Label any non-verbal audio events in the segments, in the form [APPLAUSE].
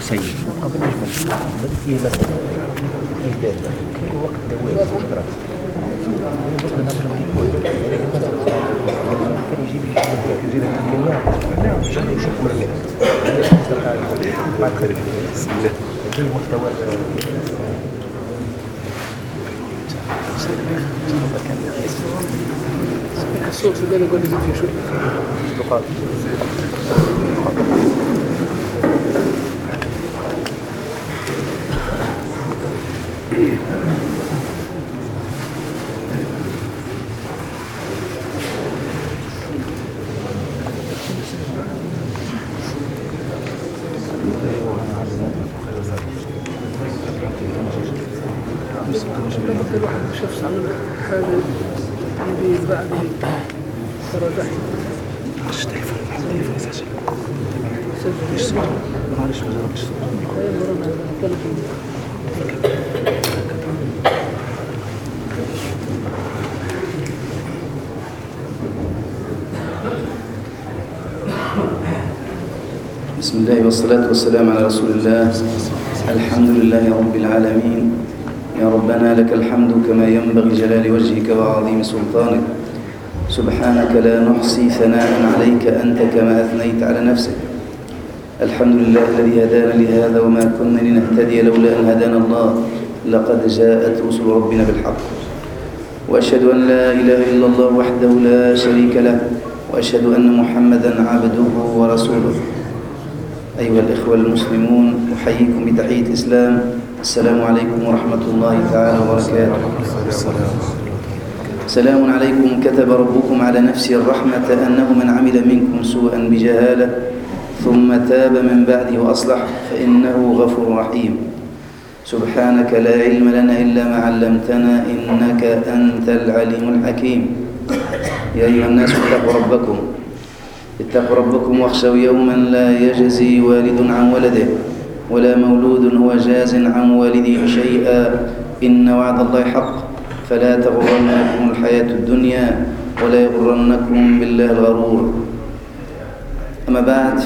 سيد الصوت اللي أنا قلت فيه شوي تقاطع لما كل واحد شخص عمل حاجة اللي بعد تراجع سجل معلش ما جربتش هاي مرة طلب بسم الله والصلاة والسلام على رسول الله. الحمد لله رب العالمين. يا ربنا لك الحمد كما ينبغي جلال وجهك وعظيم سلطانك. سبحانك لا نحصي ثناء عليك أنت كما أثنيت على نفسك. الحمد لله الذي هدانا لهذا وما كنا لنهتدي لولا أن هدانا الله. لقد جاءت رسل ربنا بالحق. وأشهد أن لا إله إلا الله وحده لا شريك له. وأشهد أن محمدا عبده ورسوله. أيها الإخوة المسلمون أحييكم بتحية الإسلام السلام عليكم ورحمة الله تعالى وبركاته. سلام عليكم. كتب ربكم على نفسه الرحمة أنه من عمل منكم سوءا بجهالة ثم تاب من بعده وأصلح فإنه غفور رحيم. سبحانك لا علم لنا إلا ما علمتنا إنك أنت العليم الحكيم. يا أيها الناس اتقوا ربكم. اتقوا ربكم واخشوا يوما لا يجزي والد عن ولده ولا مولود هو جاز عن والده شيئا. إن وعد الله حق. فلا تغرنكم الحياة الدنيا ولا يغرنكم بالله الغرور. أما بعد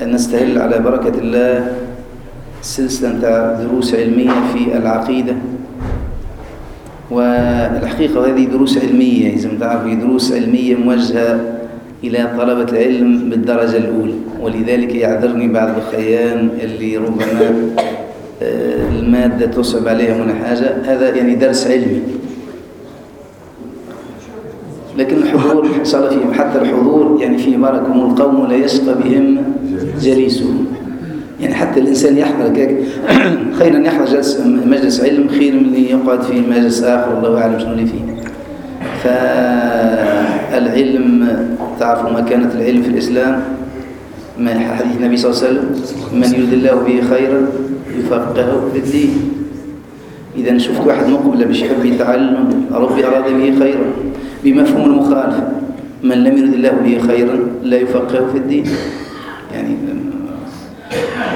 فنستهل على بركة الله سلسلة دروس علمية في العقيدة. والحقيقة هذه دروس علمية إذا تعرفوا دروس علمية موجهة إلى طلبة العلم بالدرجة الأولى. ولذلك يعذرني بعض الخيان اللي ربما آه، المادة تصعب عليهم ولا حاجة. هذا يعني درس علمي. لكن الحضور حصل فيهم حتى الحضور يعني في بركهم القوم لا يشقى بهم جليسهم. يعني حتى الإنسان يحضر خيرا يحضر جلس مجلس علم خير من يقعد في مجلس آخر الله أعلم شنو اللي فيه. فالعلم تعرفوا مكانة العلم في الإسلام؟ ما حديث النبي صلى الله عليه وسلم من يريد الله به خيرا يفقهه في الدين. إذا شفت واحد مقبل باش يحب يتعلم ربي أراد به خيرا. بمفهوم المخالفة من لم يرد الله به خيرا لا يفقهه في الدين. يعني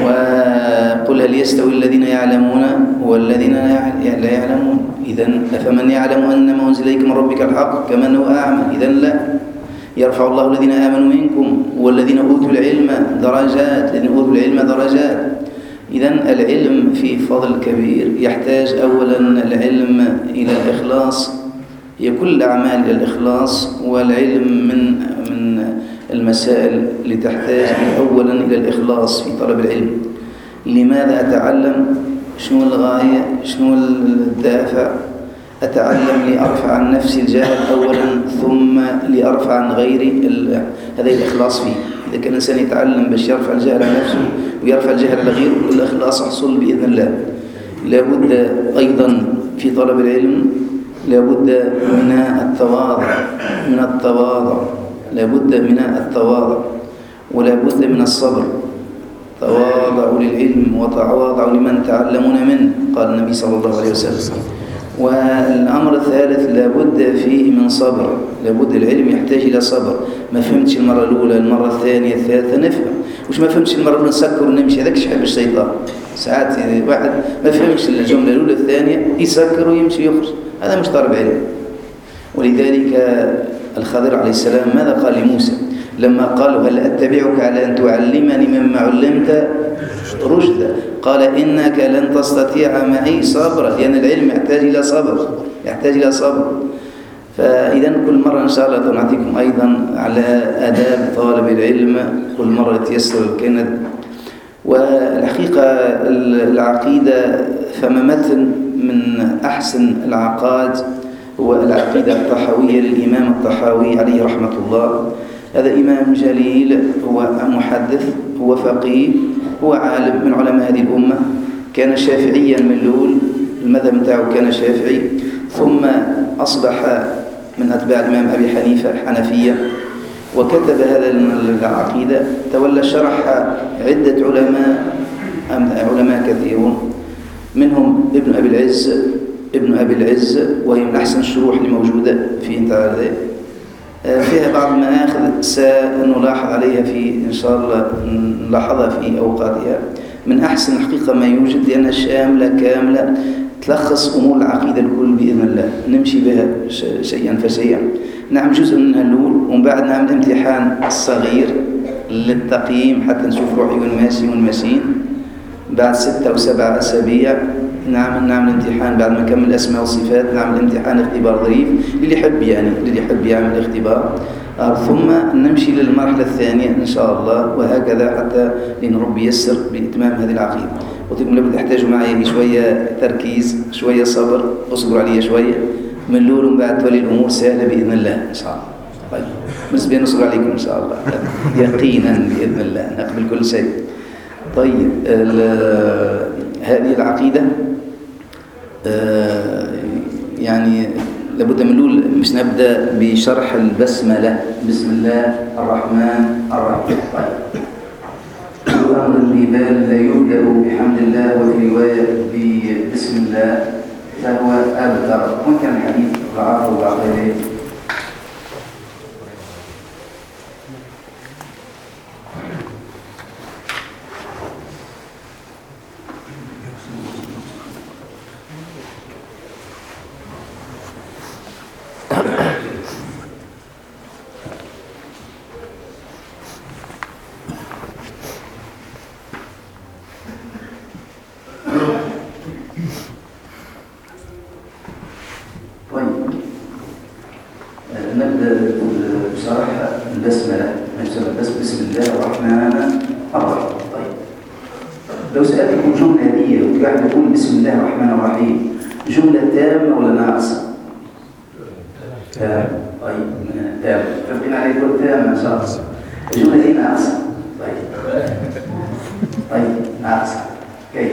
وقل هل يستوي الذين يعلمون والذين لا يعلمون؟ إذا أفمن يعلم أن ما أنزل إليك من ربك الحق كمن هو أعمى؟ إذا لا. يرفع الله الذين آمنوا منكم والذين أوتوا العلم درجات الذين أوتوا العلم درجات. إذا العلم في فضل كبير. يحتاج أولا العلم إلى الإخلاص. هي كل الأعمال إلى الإخلاص والعلم من المسائل اللي تحتاج أولا إلى الإخلاص في طلب العلم. لماذا أتعلم؟ شنو الغاية؟ شنو الدافع؟ أتعلم لأرفع عن نفسي الجهل أولا ثم لأرفع عن غيري هذا الإخلاص فيه. إذا كان الإنسان يتعلم باش يرفع الجهل عن نفسه ويرفع الجهل على غيره الإخلاص يحصل بإذن الله. لابد أيضا في طلب العلم لابد من التواضع من التواضع. لابد من التواضع ولابد من الصبر. تواضعوا للعلم وتواضعوا لمن تعلمون منه قال النبي صلى الله عليه وسلم. والأمر الثالث لابد فيه من صبر. لابد العلم يحتاج إلى صبر. ما فهمتش المرة الأولى المرة الثانية الثالثة نفهم. وش ما فهمتش المرة الأولى؟ نسكر ونمشي. هذاك يحب الشيطان ساعات يعني واحد ما فهمش الجملة الأولى الثانية يسكر ويمشي يخرج هذا مش طالب علم ولذلك الخضر عليه السلام ماذا قال لموسى؟ لما قالوا هل أتبعك على أن تعلمني مما علمت رشدا؟ قال إنك لن تستطيع معي صبرا لأن العلم يحتاج إلى صبر يحتاج إلى صبر. فإذا كل مرة إن شاء الله نعطيكم أيضا على آداب طالب العلم كل مرة تيسر كانت والحقيقة العقيدة فما متن من أحسن العقاد. هو العقيدة الطحاوية للإمام الطحاوي عليه رحمة الله. هذا إمام جليل هو محدث هو فقيه هو عالم من علماء هذه الأمة. كان شافعيا من لول المذهب بتاعه كان شافعي. ثم أصبح من أتباع الإمام أبي حنيفة حنفية وكتب هذا العقيدة. تولى شرح عدة علماء علماء كثيرون. منهم ابن أبي العز ابن أبي العز وهي من أحسن الشروح اللي موجودة في انتهى فيها بعض المآخذ سنلاحظ عليها في إن شاء الله نلاحظها في أوقاتها. من أحسن الحقيقة ما يوجد لأنها شاملة كاملة تلخص أمور العقيدة الكل بإذن الله. نمشي بها شيئا فشيئا. نعمل جزء منها الأول ومن بعد نعمل امتحان صغير للتقييم حتى نشوف روحي وين ماشي بعد ستة أو سبعة أسابيع نعمل نعمل امتحان بعد ما نكمل الأسماء والصفات نعمل امتحان اختبار ظريف اللي يحب يعني اللي يحب يعمل اختبار. آه، ثم نمشي للمرحلة الثانية إن شاء الله وهكذا حتى لأن ربي يسر بإتمام هذه العقيدة. قلت لكم لابد تحتاجوا معي شوية تركيز شوية صبر اصبروا علي شوية. من لول ومن بعد تولي الأمور سهلة بإذن الله إن شاء الله. طيب بالنسبة نصبر عليكم إن شاء الله. يقينا بإذن الله نقبل كل شيء. طيب هذه العقيدة آه، يعني لابد من نقول مش نبدأ بشرح البسملة. بسم الله الرحمن الرحيم. طيب. أمر البال لا يبدأ بحمد الله وفي رواية بسم الله فهو أبتر. ممكن الحديث ضعفه بعض كلنا أصلا تام طيب تام فبقينا عليه كل تام إن شاء الله. الجملة دي ناقصة طيب. طيب ناقصة كيف؟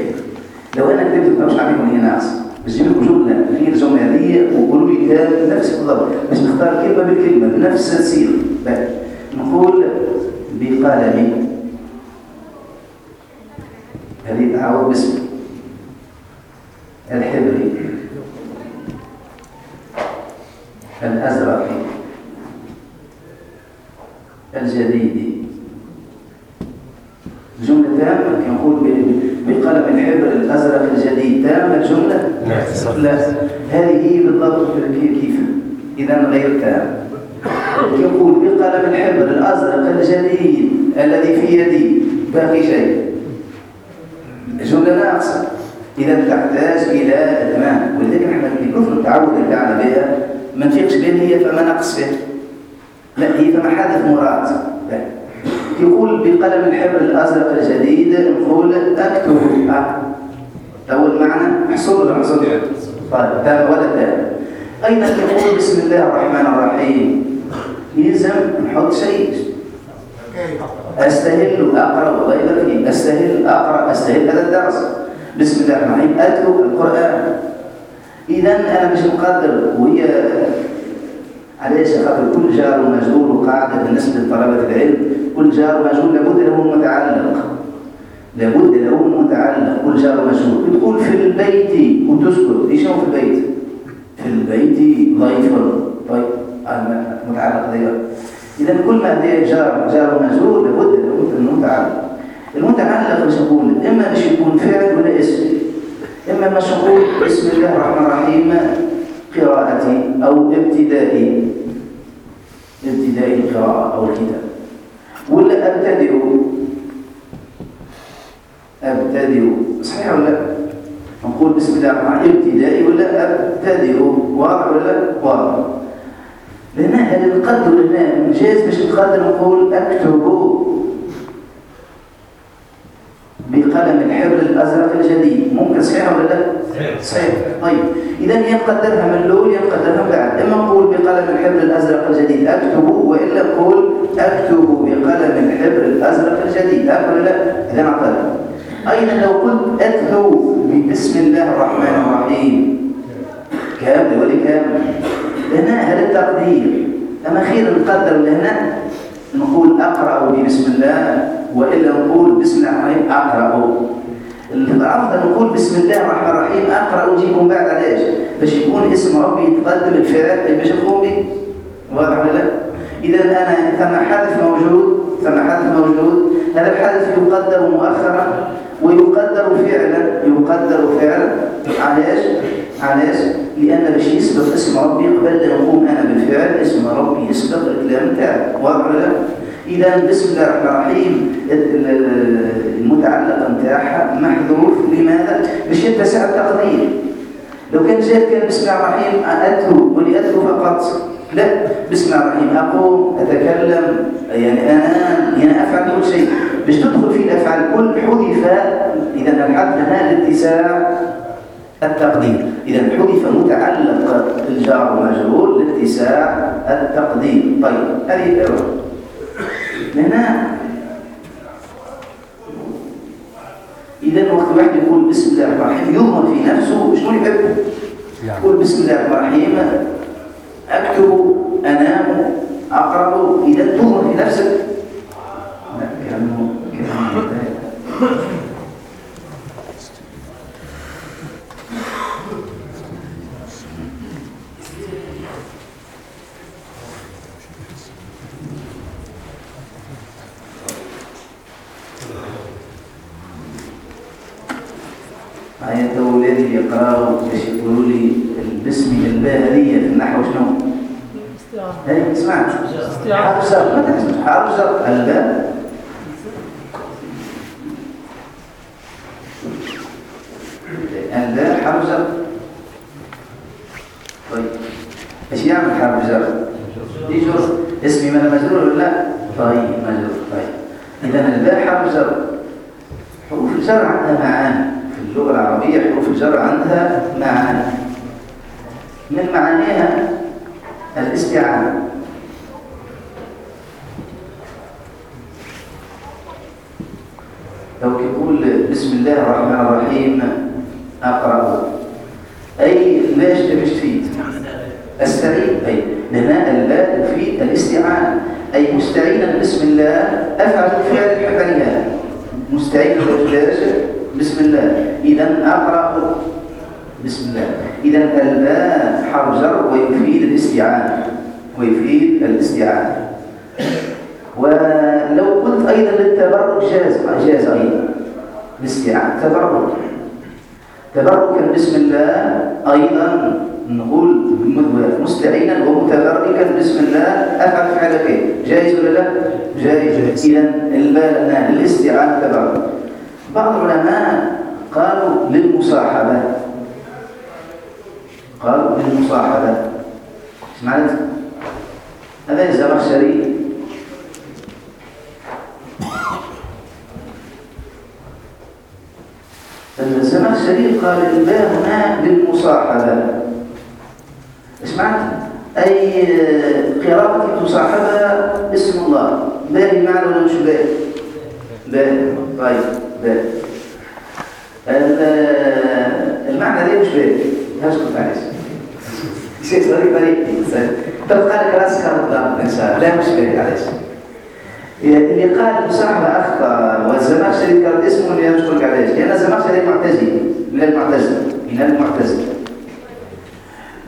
لو أنا كتبت مش عارفين هي ناقصة بس جيب لكم جملة غير الجملة دي وقولوا لي كتاب نفس بالضبط بس نختار كلمة بكلمة بنفس السير نقول بقلمي هذه دعوة باسم الحبري. الأزرق الجديد. جملة تامة كنقول بقلم الحبر الأزرق الجديد. تامة الجملة؟ لا. هذه هي بالضبط كيف؟ إذا غير تام. كنقول بقلم الحبر الأزرق الجديد الذي في يدي. باقي شيء. جملة ناقصة. إذا تحتاج إلى إدمان. ولذلك نحن في كثر التعود اللي على بها ما فيقش بين هي فما نقص فيها لا هي فما حادث مراد. يقول بقلم الحبر الأزرق الجديد نقول أكتب تو المعنى أحصل ولا أحصل؟ طيب تاب ولا تاب أين تقول بسم الله الرحمن الرحيم؟ يلزم نحط شيء. أستهل أقرأ وغير فيه. أستهل أقرأ أستهل هذا الدرس. بسم الله الرحمن الرحيم أكتب القرآن. إذا أنا مش مقدر وهي علاش خاطر كل جار ومجنون وقاعدة بالنسبة لطلبة العلم كل جار ومجنون لابد له متعلق. لابد له متعلق كل جار ومجنون. تقول في البيت وتسكت إيش هو في البيت؟ في البيت ضيف طيب متعلق ضيف إذا كل ما دي جار جار ومجنون لابد له متعلق. المتعلق مش نقول إما باش يكون فعل ولا اسم. إما مشغول بسم الله الرحمن الرحيم قراءتي أو ابتدائي ابتدائي القراءة أو الكتاب. ولا أبتدئ؟ أبتدئ. صحيح ولا لا؟ نقول بسم الله الرحمن الرحيم ابتدائي ولا أبتدئ؟ واضح ولا واضح. لأن هذا القد ولا جاز باش نقدر نقول أكتب بقلم الحر الأزرق الجديد ممكن صحيح ولا لا؟ صحيح. طيب. إذا ينقدرها من الأول ينقدرها من بعد. إما نقول بقلم الحبر الأزرق الجديد أكتب وإلا نقول أكتب بقلم الحبر الأزرق الجديد. ولا لا؟ إذا نعطيها أيضا لو قلت أتلو بسم الله الرحمن الرحيم. كامل ولكامل لنا هذا التقدير. أما خير نقدر لهنا نقول أقرأ بسم الله وإلا نقول بسم الله الرحمن الرحيم أقرأ. الأفضل نقول بسم الله الرحمن الرحيم أقرأ وجيكم بعد علاش باش يكون اسم ربي يتقدم الفعل باش نقوم به واضح ولا لا؟ إذا أنا ثم حدث موجود ثم حدث موجود. هذا الحدث يقدر مؤخرا ويقدر فعلا يقدر فعلا. علاش علاش لأن باش يسبق اسم ربي قبل أن نقوم أنا بالفعل اسم ربي يسبق الكلام تاعي. واضح ولا لا؟ إذا بسم الله الرحمن الرحيم. المتعلق نتاعها محذوف. لماذا؟ باش يتسع التقدير لو كان جاء كان بسم الله الرحيم أتلو ولأتلو فقط. لا بسم الله الرحيم. أقوم أتكلم يعني أنام يعني أفعل كل شيء. باش تدخل في الأفعال كل حذف إذا الحد هنا لاتساع التقدير. إذا حذف متعلق الجار ومجرور لاتساع التقدير. طيب هذه الأول. هنا إذا وقت واحد يقول بسم الله الرحمن الرحيم يضمن في نفسه شنو يحب؟ يقول بسم الله الرحمن الرحيم أكتب أنام أقرأ. إذا تضمن في نفسك. قالوا للمصاحبة سمعت هذا الزمخشري الزمخشري قال الباء هنا للمصاحبة سمعت أي قراءة تصاحبها اسم الله. باء معنى ولا مش باء باء طيب باء المعنى ده مش باء هسكت معلش شيء طريق طريق تبقى لك راسك مطلق ان شاء الله لا مش باء معلش اللي قال مصاحبة أخطأ والزمخشري كان اسمه اللي يشكرك عليه لأن الزمخشري معتزلي من المعتزلة من المعتزلة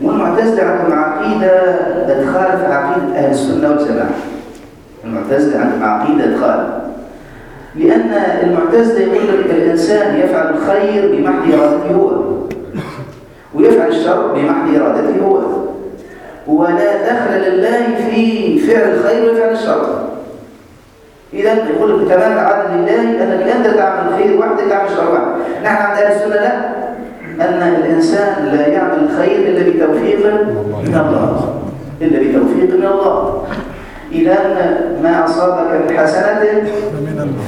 والمعتزلة عندهم عقيدة تخالف عقيدة أهل السنة والجماعة المعتزلة عندهم عقيدة تخالف لأن المعتزلة يقول لك الإنسان يفعل الخير بمحض إرادته هو ويفعل يفعل الشر بمحض إرادته هو ولا دخل لله في فعل الخير وفعل الشر. إذا يقول تمام العدل لله أنك أنت تعمل الخير وحدك تعمل الشر وحدك. نحن عند أهل السنة لا. أن الإنسان لا يعمل الخير إلا بتوفيق من الله. إلا بتوفيق من الله. إذا ما أصابك من حسنة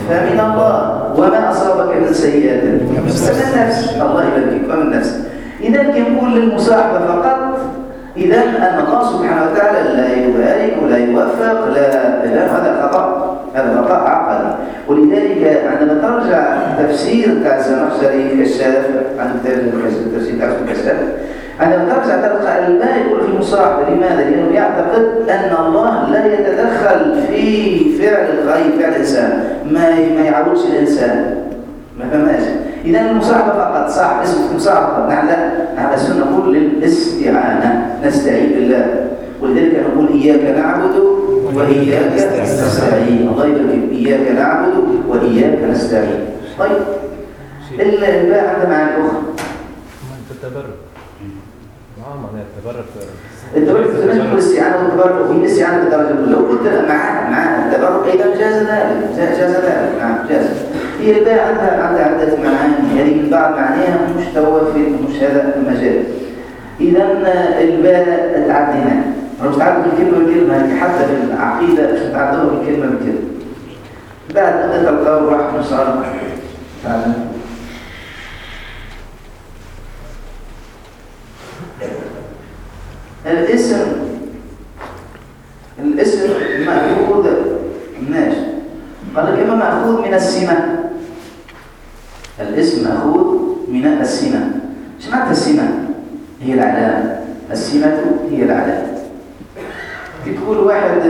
فمن الله. وما أصابك من سيئة. فمن نفسك. الله يبارك فمن نفسك. إذا يقول للمصاحبة فقط؟ إذا أن الله سبحانه وتعالى لا يبارك ولا يوفق لا, لا هذا خطأ هذا خطأ عقلي ولذلك عندما ترجع تفسير تاع الزمخشري كشاف عن تفسير تاع الكشاف عندما ترجع تلقى الباقي يقول في المصاحبة. لماذا؟ لأنه يعتقد أن الله لا يتدخل في فعل الخير فعل الإنسان ما ما يعودش الإنسان. ما فهمناش إذا المصاحبة فقط صح اسم مصاحبة نحن على السنة نقول للاستعانة. نستعين بالله. ولذلك نقول إياك نعبد وإياك نستعين. الله يبارك إياك نعبد وإياك نستعين. طيب. الباء عندها معاني أخرى. التبرك آه معناها التبرك التبرك زمان يقول الاستعانة والتبرك وهي الاستعانة بالدرجة الأولى. لو قلت معاه معاه التبرك أيضا جاز ذلك. جاز ذلك. نعم جاز. هي الباء عندها عدة معاني. من بعض معانيها مش توفي مش هذا المجال. إذا الباء تعدينا لو تعدوا الكلمة بالكلمة حتى في العقيدة تعدوا بالكلمة بالكلمة بعد أن تلقاه راح نصار الاسم الاسم مأخوذ ماشي قال كما مأخوذ من السمة. الاسم مأخوذ من السمة. معنى السمة؟ هي العلامة السمة هي العلامة تقول واحد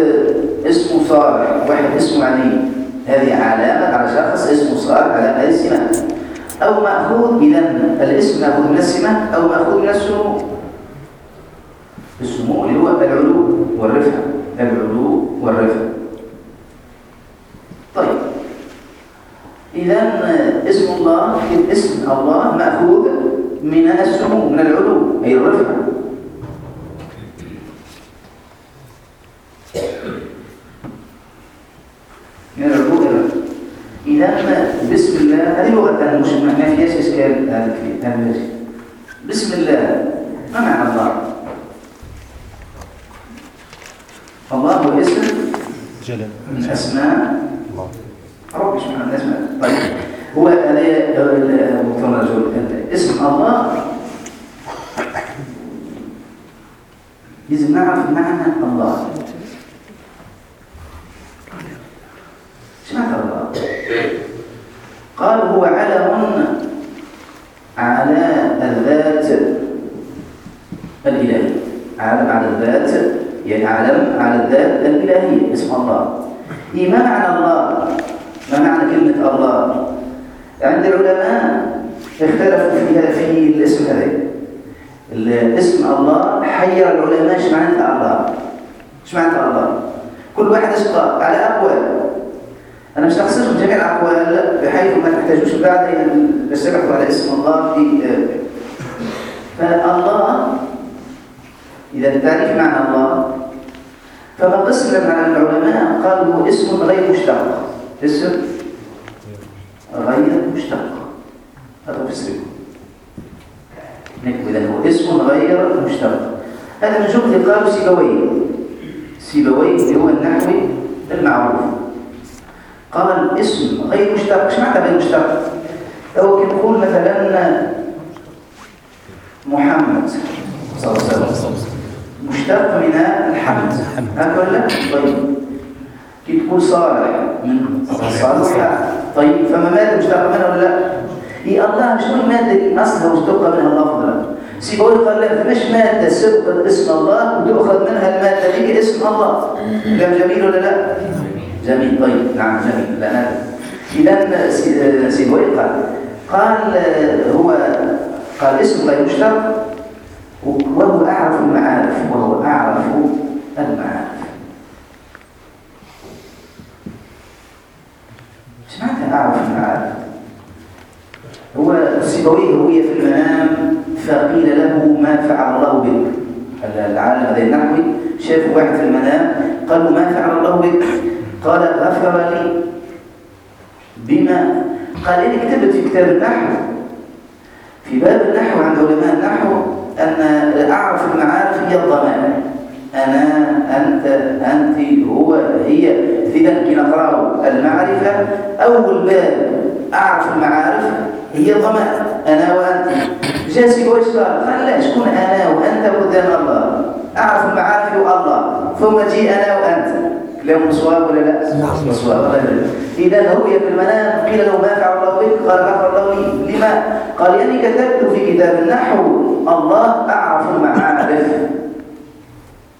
اسمه صالح واحد اسمه علي. هذه علامة على شخص اسمه صالح على هذه السمة. أو مأخوذ إذا الاسم مأخوذ من السمة أو مأخوذ من السمو. السمو اللي هو العلو والرفع. العلو والرفع. طيب. إذا اسم الله اسم الله مأخوذ من السمو من العلو أي الرفع. من العلو الرفع. إذا بسم الله هذه لغة مش ما فيهاش إشكال هذا الشيء بسم الله ما معنى الله؟ الله هو اسم جلال. من أسماء الله رب سبحانه من أسماء طيب. هو اسم الله. لازم نعرف معنى الله. معنى الله. قال هو علم على الذات الإلهية علم على الذات يعني علم على الذات الإلهية اسم الله. ما معنى الله ما معنى كلمة الله عند العلماء اختلفوا فيها في الاسم هذا. الاسم الله حير العلماء إيش معنى الله. إيش معنى الله. كل واحد اسمه على أقوال. أنا مش هخصصهم جميع الأقوال بحيث ما تحتاجوش بعد بس على اسم الله في فالله إذا التعريف معنى الله. فما قسم على العلماء قالوا اسم غير مشتق. اسم غير مشتق. هذا تفسيره نكتب إذا هو اسم غير مشتق. هذا من جملة قالوا سيبويه سيبويه اللي هو النحوي المعروف. قال اسم غير مشتق. إيش معنى غير مشتق؟ هو كان يقول مثلا محمد صلى الله عليه وسلم. مشتق من الحمد. هكذا طيب. كي تقول صالح؟ من صالح. طيب فما ماذا مشتق منه ولا لا؟ هي الله شنو الماده اللي اصلها مشتق منها اللفظ سيبوي قال لا فماش مادة سبقت اسم الله وتؤخذ منها المادة دي اسم الله. كلام جميل ولا لا؟ جميل. طيب نعم جميل. لا نعم. اذا سيبوي قال قال هو قال اسم غير مشتق وهو أعرف المعارف وهو أعرف المعارف. معنى أعرف المعارف هو السيبوية هو في المنام فقيل له ما العالم هذا النحوي؟ شاف واحد في المنام قال له ما فعل الله بك؟ قال غفر لي بما. قال إني كتبت في كتاب النحو. في باب النحو عند علماء النحو أن أعرف المعارف هي الضمان. أنا أنت أنت هو هي. إذا كي نقرأ المعرفة أول باب أعرف المعارف هي ضمان أنا وأنت. جاسي واش قال قال لا شكون أنا وأنت قدام الله. أعرف المعارف والله ثم جي أنا وأنت. كلام صواب ولا لا؟ نعم. صواب يبارك إذا رؤيا في المنام. قيل له ما فعل الله بك؟ قال غفر الله لي. لما؟ قال يعني كتبت في كتاب النحو. الله أعرف المعارف.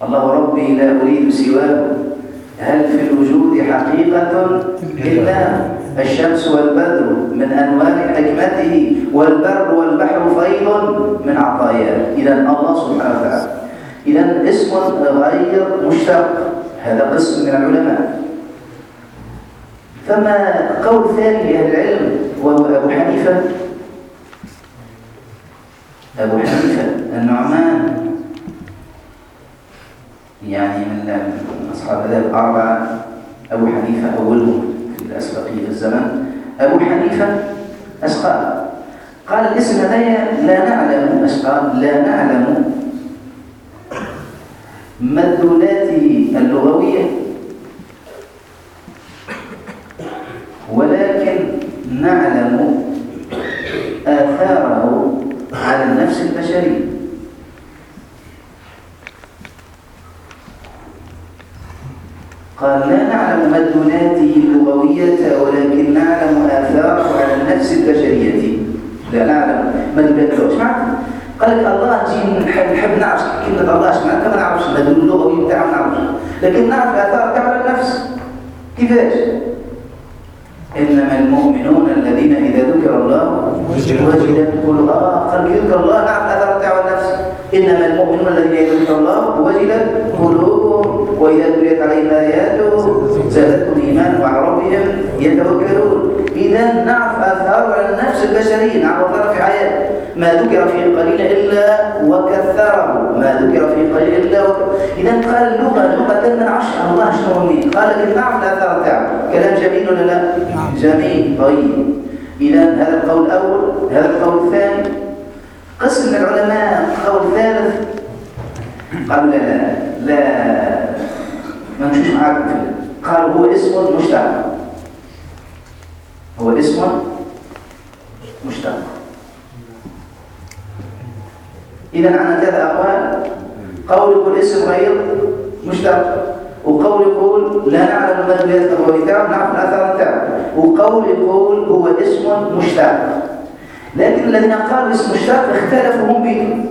الله ربي لا أريد سواه. هل في الوجود حقيقة إلا الشمس والبدر من أنوار حكمته والبر والبحر فيض من عطاياه. إذا الله سبحانه وتعالى. إذا اسم غير مشتق. هذا قسم من العلماء. فما قول ثاني لأهل العلم وهو أبو حنيفة. أبو حنيفة النعمان. يعني من أصحاب هذا الأربعة أبو حنيفة أولهم في الأسبقية في الزمن. أبو حنيفة أسقال قال الاسم هذا لا نعلم أسقال لا نعلم مدلولاته اللغوية ولكن نعلم آثاره على النفس البشرية. قال لا نعلم مدلولاته اللغوية ولكن نعلم آثاره على النفس البشرية. لا نعلم. إيش معنى؟ قال لك الله نجي نحب نحب نعرف كلمة الله إيش معناتها؟ ما نعرفش المدلول اللغوي بتاعه ما نعرفش. لكن نعرف آثار بتاعه على النفس. كيفاش؟ إنما المؤمنون الذين إذا ذكر الله وجلت قلوبهم آه قال يذكر الله نعرف آثار بتاعه على النفس. إنما المؤمنون الذين إذا ذكر الله وجلت قلوبهم. وإذا تليت عليهم آياته زادتهم إيمانا مع ربهم يتوكلون. إذا نعرف آثار على النفس البشرية آثار في حياته ما ذكر فيه قليل إلا وكثره. ما ذكر فيه قليل إلا وكثره إذا قال اللغة اللغة من عشر الله شنو مين قال لك نعرف الآثار بتاعه. كلام جميل ولا لا؟ جميل. طيب. إذا هذا القول الأول هذا القول الثاني. قسم العلماء قول ثالث. قالوا لا لا ما نمشيش معاكم في قالوا هو اسم مشتق هو اسم مشتق إذا عندنا ثلاث أقوال. قول يقول اسم غير مشتق وقول يقول لا نعلم المدلولات اللغوية بتاعه نعرف الآثار بتاعه وقول يقول هو اسم مشتق لكن الذين قالوا اسم مشتق اختلفوا هم به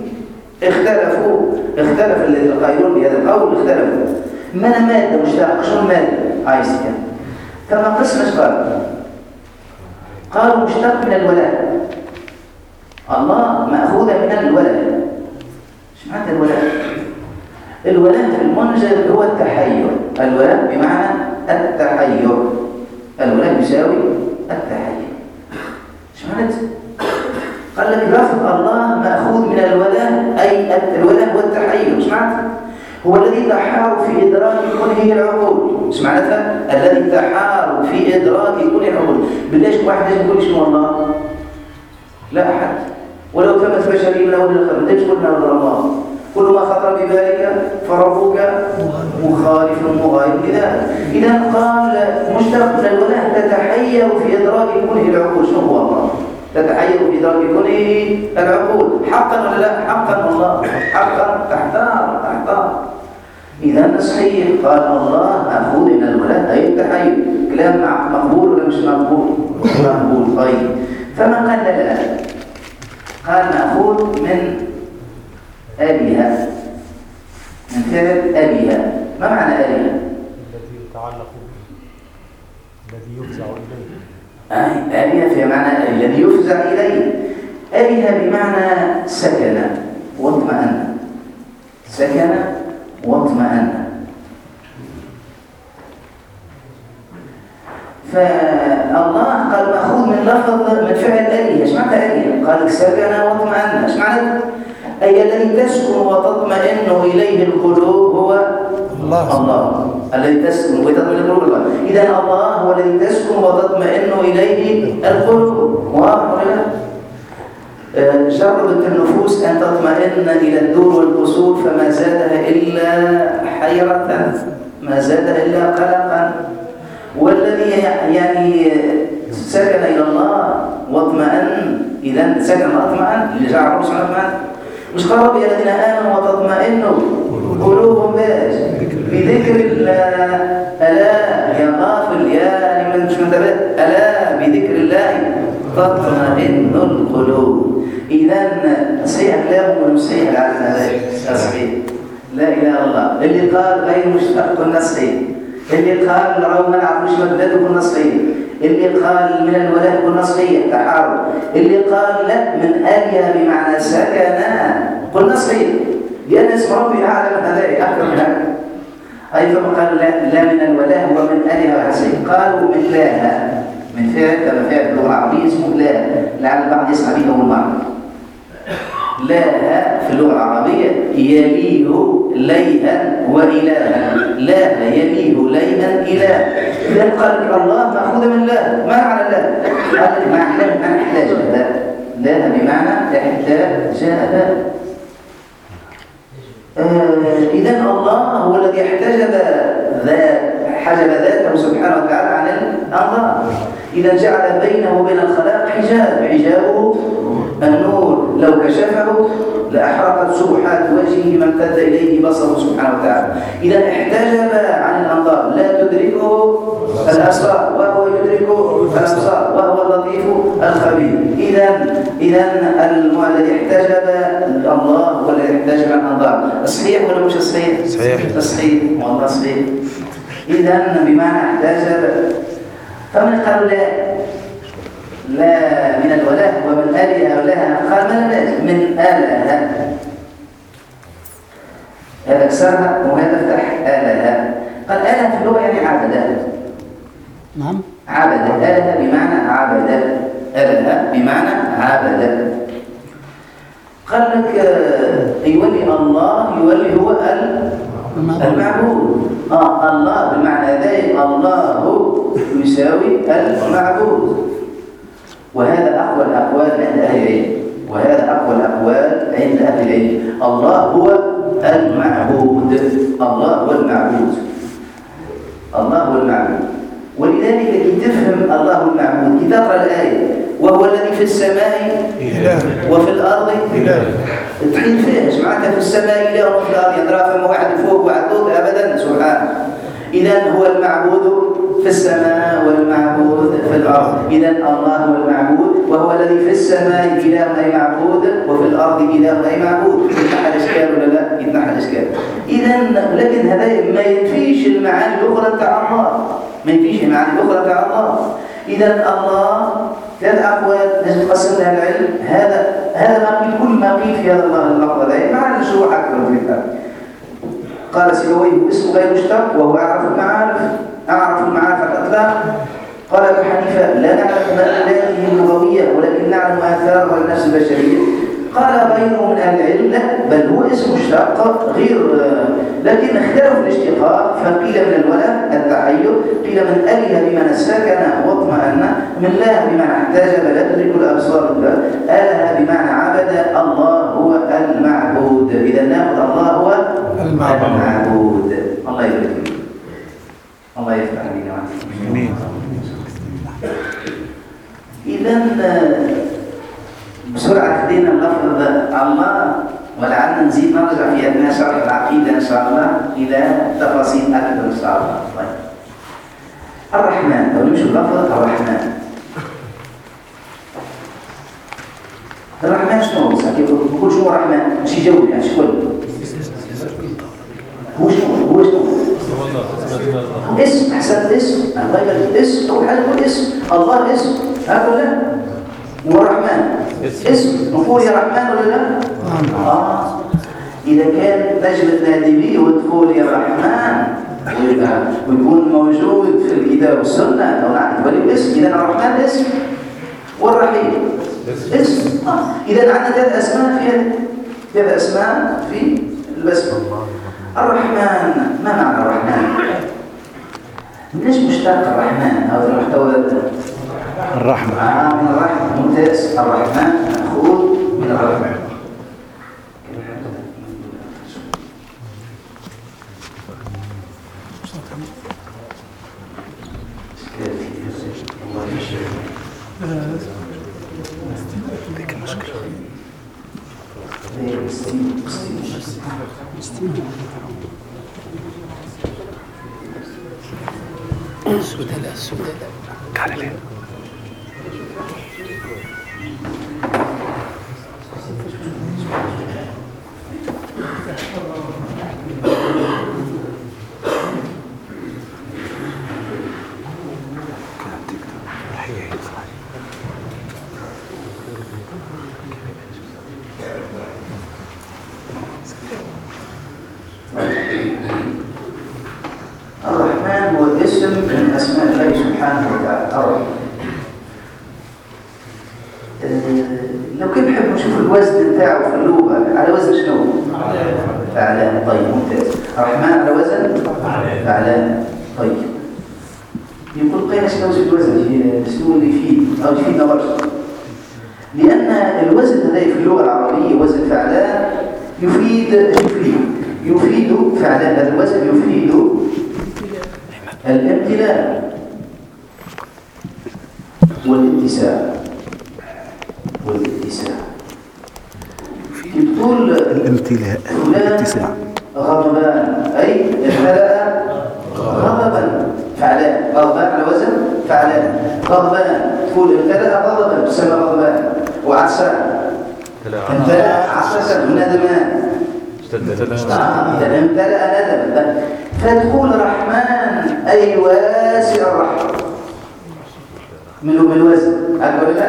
اختلفوا. اختلف الذين قائلون بهذا القول اختلفوا. من مادة مشتق شنو مادة عايزة كما قسم قال قالوا مشتق من الولاء الله مأخوذة من الولاء إيش معنى الولاء الولاء في المنزل هو التحير. الولاء بمعنى التحير. الولاء يساوي التحير. إيش معنى قال لك لفظ الله مأخوذ من الولاء أي الولاء والتحير. إيش معنى؟ هو الذي تحار في إدراك كله العقول. إيش معناتها؟ الذي تحار في إدراك كل العقول بالليش واحد يقول شنو الله لا أحد. ولو ثبت بشري من أول الخبر ليش قلنا الله. كل ما خطر بذلك فربك مخالف مغاير لذلك. إذا قال مشتق من تتحير في إدراك كله العقول. شنو هو الله؟ تتحير في إدراك كله العقول. حقا ولا لا؟ حقا والله. حقا تحتار. تحتار إذا صحيح قال الله مأخوذ من الولاء أي التحير كلام مقبول ولا مش مقبول؟ مقبول طيب. فمن قال لا قال مأخوذ من آلهة من فعل آلهة ما معنى آلهة؟ الذي يتعلق به. الذي يفزع إليه. آلهة في معنى الذي يفزع إليه. آلهة بمعنى سكن واطمأن. سكن واطمأن فالله قال مأخوذ من لفظ من فعل آلهة إيش معنى آلهة؟ قال سكن واطمأن إيش معنى؟ أي الذي تسكن وتطمئن إليه القلوب هو الله. الله الذي تسكن وتطمئن القلوب الله إذا الله هو الذي تسكن وتطمئن إليه القلوب واضح ولا لا؟ جربت النفوس أن تطمئن إلى الدور والقصور فما زادها إلا حيرة ما زادها إلا قلقا. والذي يعني سكن إلى الله واطمأن إذا سكن واطمأن اللي الله سبحانه وتعالى مش قرب يا الذين آمنوا وتطمئن قلوبهم باش بذكر الله. ألا يا غافل يا من مش ألا بذكر الله. تطمئن القلوب. إذا صحيح كلام ولا مش صحيح العالم هذا صحيح لا إله إلا الله. اللي قال غير مشتق كنا صحيح اللي قال لو ما نعرفوش مبدأ كنا صحيح اللي قال من الولاء صحيح تحارب اللي قال لا من أليا بمعنى سكن قلنا صحيح لأن اسم ربي أعلم هذا من هذا. أيضا قال لا, لا من الولاء ومن أليا وحسين. قالوا من لاها من فعل كما فعل اللغة العربية اسمه لا. لعل البعض يسمع به أول مرة. لاها في اللغة العربية يليه ليها وإلها. لاها يليه ليها إله إذا قال الله مأخوذ من لا. ما معنى لا؟ قال ما احتاج ما إحتاج لا لاها بمعنى إحتاج لا آه إذا الله هو الذي احتجب ذات حجب ذاته سبحانه وتعالى عن الأنظار إذا جعل بينه وبين الخلائق حجاب حجابه النور. لو كشفه لأحرقت سبحات وجهه ما امتد إليه بصره سبحانه وتعالى. إذا احتجب عن الأنظار لا تدركه الأبصار وهو يدرك الأبصار وهو اللطيف الخبير. إذا إذا الذي احتجب الله هو الذي احتجب عن الأنظار صحيح ولا مش صحيح؟ صحيح. صحيح والله صحيح. إذا بمعنى احتجب فمن قال لا لا من الولاء ومن آلهة ولها قال من الناس من آلهة هذا كسرها وهذا فتح آلهة قال آلهة في اللغة يعني عبدة نعم. عبدة آلهة بمعنى عبدة آلهة بمعنى عبدة قال لك آه، يولي الله يولي هو ال- المعبود. آه الله بمعنى ذلك الله يساوي المعبود. وهذا أقوى الأقوال عند أهل العلم. وهذا أقوى الأقوال عند أهل العلم. الله هو المعبود. الله هو المعبود. الله هو المعبود. ولذلك كي تفهم الله هو المعبود كي تقرأ الآية وهو الذي في السماء إله. وفي الأرض إله. تحيل فيه معناتها في السماء إله وفي الأرض يدرى فما واحد فوق واحد فوق أبدا سبحانه إذا هو المعبود في السماء والمعبود في الأرض. إذا الله هو المعبود وهو الذي في السماء إله أي معبود وفي الأرض إله أي معبود. يتنحى الإشكال ولا لا؟ يتنحى الإشكال. إذا لكن هذا ما ينفيش المعاني الأخرى تاع الله. ما ينفيش المعاني الأخرى تاع الله. إذا الله ثلاث أقوال تقسم لها العلم. هذا هذا ما قيل كل ما قيل في هذا اللفظ هذا مع الشروح أكثر في الكتاب قال سيبويه اسم غير مشتق وهو أعرف المعارف. أعرف المعارف على الإطلاق. قال أبو حنيفة لا نعرف مآلاته اللغوية ولكن نعلم آثاره على النفس البشرية. قال غيره من أهل العلم لا بل هو اسم مشتق غير لكن اختلفوا الاشتقاق فقيل من الولاء التحير قيل من أله بمن سكن واطمأن من لا بمعنى احتاج لا تدرك الأبصار أله بمعنى عبد الله هو المعبود. إذا ناخذ الله هو المعبود. الله يبارك فيك. الله يفتح علينا. وعليكم إذا بسرعة خدينا لفظ الله ولعلنا نزيد نرجع في أثناء شرح العقيدة إن شاء الله إلى تفاصيل أكثر إن شاء الله طيب الرحمن لو نمشي بلفظ الرحمن الرحمن شنو هو؟ كيف بقول شنو الرحمن؟ ماشي جاوب يعني شكون؟ هو شنو؟ هو شنو؟ اسم أحسن اسم الله اسم اول حاجة نقول اسم الله اسم لا والرحمن اسم. نقول يا رحمن ولا لا؟ آه. إذا كان نجم النادبي وتقول يا رحمن ويكون موجود في الكتاب والسنة أو نعم يبقى اسم. إذا الرحمن اسم. والرحيم. اسم. آه. إذا عندنا ثلاث أسماء في ثلاث أسماء في البسمة. الرحمن. ما معنى الرحمن؟ ليش مشتق الرحمن؟ هذا المحتوى الرحمة. من الرحمة ممتاز الرحمن مأخوذ من الرحمة الرحمن هو اسم من أسماء الله سبحانه وتعالى الرحمن آه، لو كنت نحب نشوف الوزن بتاعه في اللغة على وزن شنو؟ فعلان طيب ممتاز الرحمن على وزن فعلان طيب يقول قيل شنو الوزن شنو اللي يفيد أو يفيدنا برشا لأن الوزن هذا في اللغة العربية وزن فعلان يفيد يفيد هذا الوزن يفيد الامتلاء والاتساع. والاتساع. تقول الامتلاء والاتساع غضبان. أي امتلأ غضبا. فعلان غضبان على وزن؟ فعلان غضبان. تقول امتلأ غضبا. تسمى غضبان. وعسان امتلأ. عساسا ندمان آه، إذا امتلأ ندما فتقول رحمن أي واسع الرحمة. من من الوزن؟ أقول لا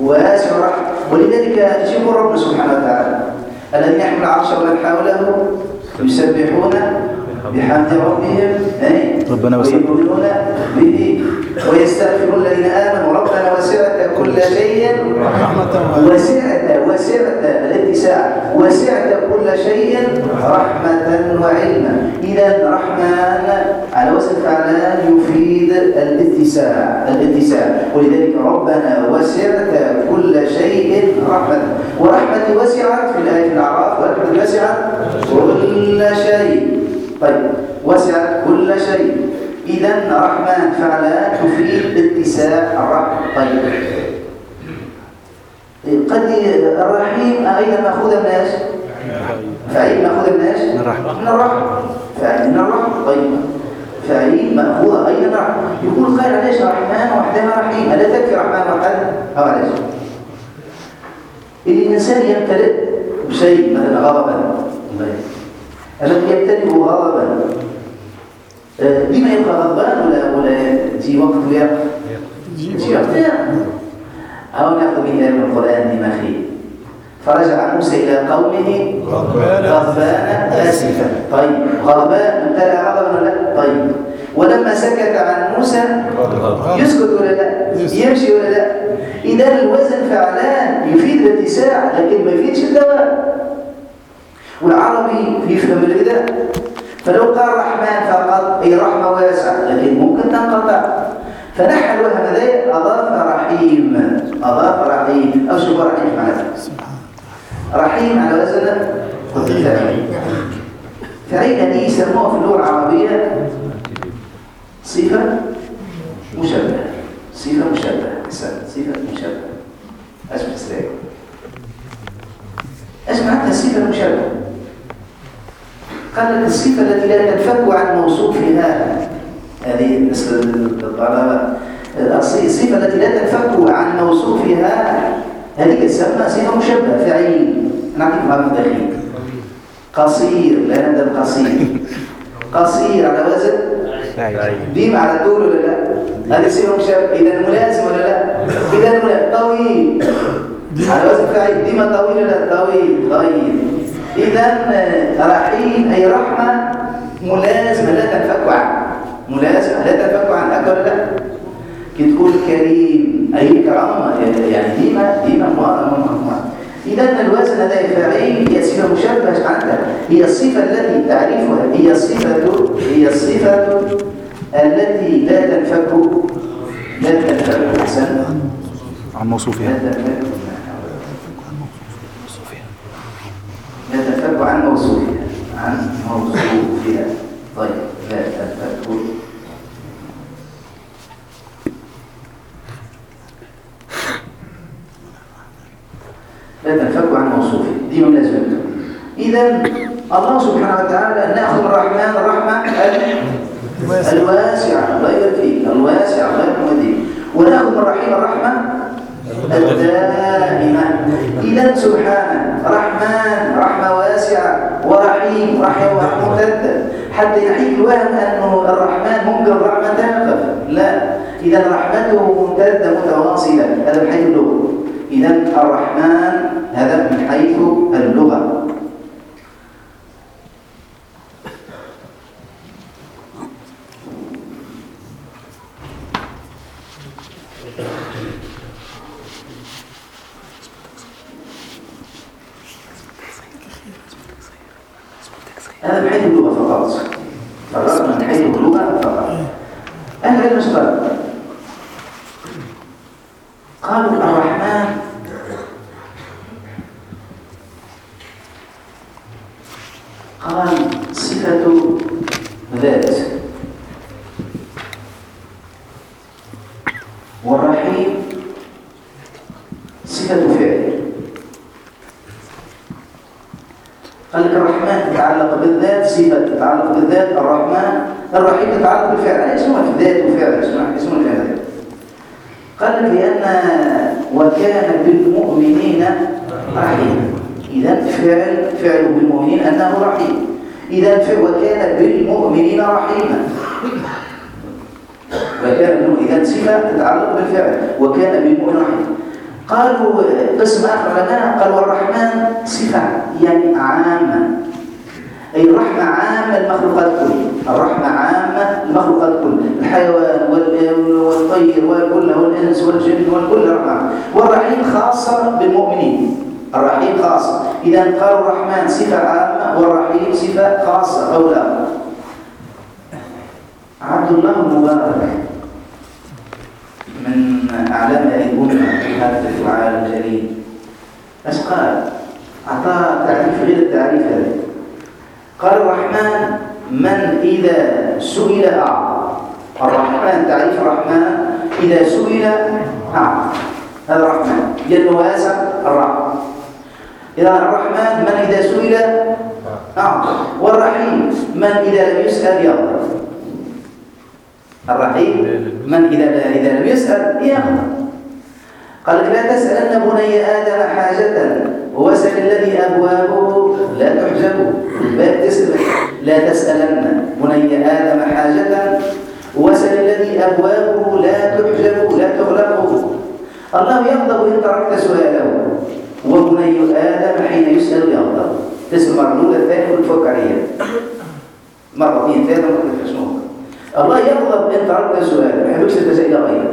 واسع الرحمة. ولذلك يقول ربنا سبحانه وتعالى الذين يحمل العرش ومن حوله يسبحون بحمد ربهم ربنا. ويؤمنون به. ويستغفرون الذين آمنوا ربنا وسعت كل شيء وسعت وسعت الاتساع. وسعت كل شيء رحمة وعلما. إذا رحمن على وزن فعلان يفيد الاتساع. الاتساع. ولذلك ربنا وسعت كل شيء رحمة. ورحمتي وسعت في الآية الأعراف. ورحمتي وسعت كل شيء. طيب وسعت كل شيء. إذا رحمن فعلان تفيد اتساع الرحمة طيب قد الرحيم أيضا مأخوذ من إيش؟ فعيل مأخوذ من إيش؟ من الرحمة. من الرحمة فعيل من الرحمة طيب فعيل مأخوذ أيضا من الرحمة يقول خير ليش رحمن وحدها رحيم ألا تكفي رحمن وحدها؟ أو ليش؟ الإنسان يمتلئ بشيء مثلا غضبا يهديك. الذي يمتلئ غضبا لما يبقى غضبان ولا ولا يجي وقت ويقف؟ يجي وقت أو نأخذ مثال من القرآن دماغي فرجع موسى إلى قومه غضبان آسفا طيب غضبان امتلأ غضبا ولا لا؟ طيب ولما سكت عن موسى يسكت ولا لا؟ يمشي ولا لا؟ إذا الوزن فعلان يفيد الاتساع لكن ما يفيدش الدوام والعربي يفهم الغذاء فلو قال رحمن فقط أي رحمة واسعة لكن ممكن تنقطع. فنحى الوهم هذا أضاف رحيم. أضاف رحيم. أو شوف رحيم معناته. رحيم على وزن فعيل هذه يسموها في اللغة العربية صفة مشبهة. صفة مشبهة. صفة مشبهة. أشبه سريع إيش معناتها الصفة المشبهة؟ قال الصفة التي لا تنفك عن موصوفها هذه بالنسبة للطلبة. الصفة التي لا تنفك عن موصوفها هذه تسمى صفة مشبهة فعيل. نعطيكم هذا الدقيق قصير لا نبدأ قصير. قصير على وزن؟ ديم على طول ولا لا؟ هذه صفة مشبهة. إذا ملازم ولا لا؟ إذا ملازم. طويل. على وزن فاعل ديما طويل ولا لا؟ طويل. طيب. إذا رحيم أي رحمة ملازمة لا تنفك عنه ملازمة لا تنفك عنه أكبر لا؟ كي تقول كريم أي كرامة يعني ديما ديما إذا الوزن هذا فعيل هي صفة مشبهة عنها هي الصفة التي تعرفها هي الصفة هي الصفة التي لا تنفك لا تنفك. عن موصوفها. لا عن موصوفها عن موصوفها طيب لا تنفك لا تنفك عن موصوفه دي من لازمته اذا الله سبحانه وتعالى نأخذ الرحمن الله يبارك فيك الواسعة. الله يرحمه دي ونأخذ الرحيم الرحمة الدائمة. اذا سبحانه رحمن رحمة واسعة ورحيم رحمة ممتده حتى يحيك الوهم أنه الرحمن ممكن الرحمه تنفذ لا. إذا رحمته ممتده متواصله هذا من حيث اللغة. إذا الرحمن هذا من حيث اللغة. إذا الرحمن من إذا سئل. أعطى والرحيم من إذا لم يسأل يغضب الرحيم من إذا إذا لم يسأل يغضب قال لا تسألن بني آدم حاجة. واسأل الذي أبوابه لا تحجب. باب تسأل لا تسألن بني آدم حاجة. واسأل الذي أبوابه لا تحجب لا تغلق. الله يغضب إن تركت سؤاله. وبني آدم حين يسأل يغضب تسمع المرة الثانية وتفك عليها مرتين ثلاثة مرة شنو الله يغضب إن تركت سؤاله ما يحبش تلتجأ إلى غيره.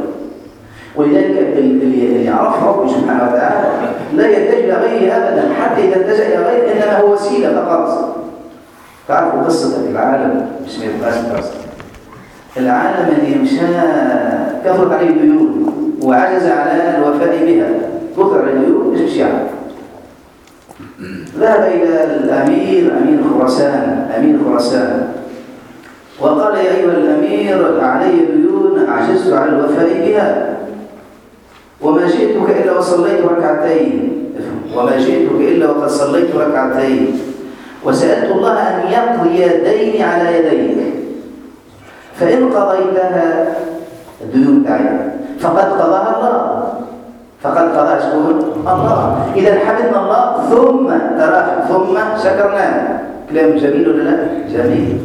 ولذلك اللي يعرف ربه سبحانه وتعالى لا يتجه إلى غيره ابدا. حتى إذا اتجه إلى غيره إنما هو وسيلة فقط. تعرفوا قصة العالم. بسم الله الرحمن العالم اللي مشى كثرت عليه الديون وعجز على الوفاء بها. الديون إيش يعني ذهب إلى الأمير أمير خراسان أمير خراسان. وقال يا أيها الأمير علي ديون عجزت على الوفاء بها. وما جئتك إلا وصليت ركعتين. وما جئتك إلا وقد صليت ركعتين. وسألت الله أن يقضي ديني على يديك. فإن قضيتها الديون تعالى فقد قضاها الله. فقد قضاها شكون الله. إذا حمدنا الله ثم تراه ثم شكرناه كلام جميل ولا لا؟ جميل.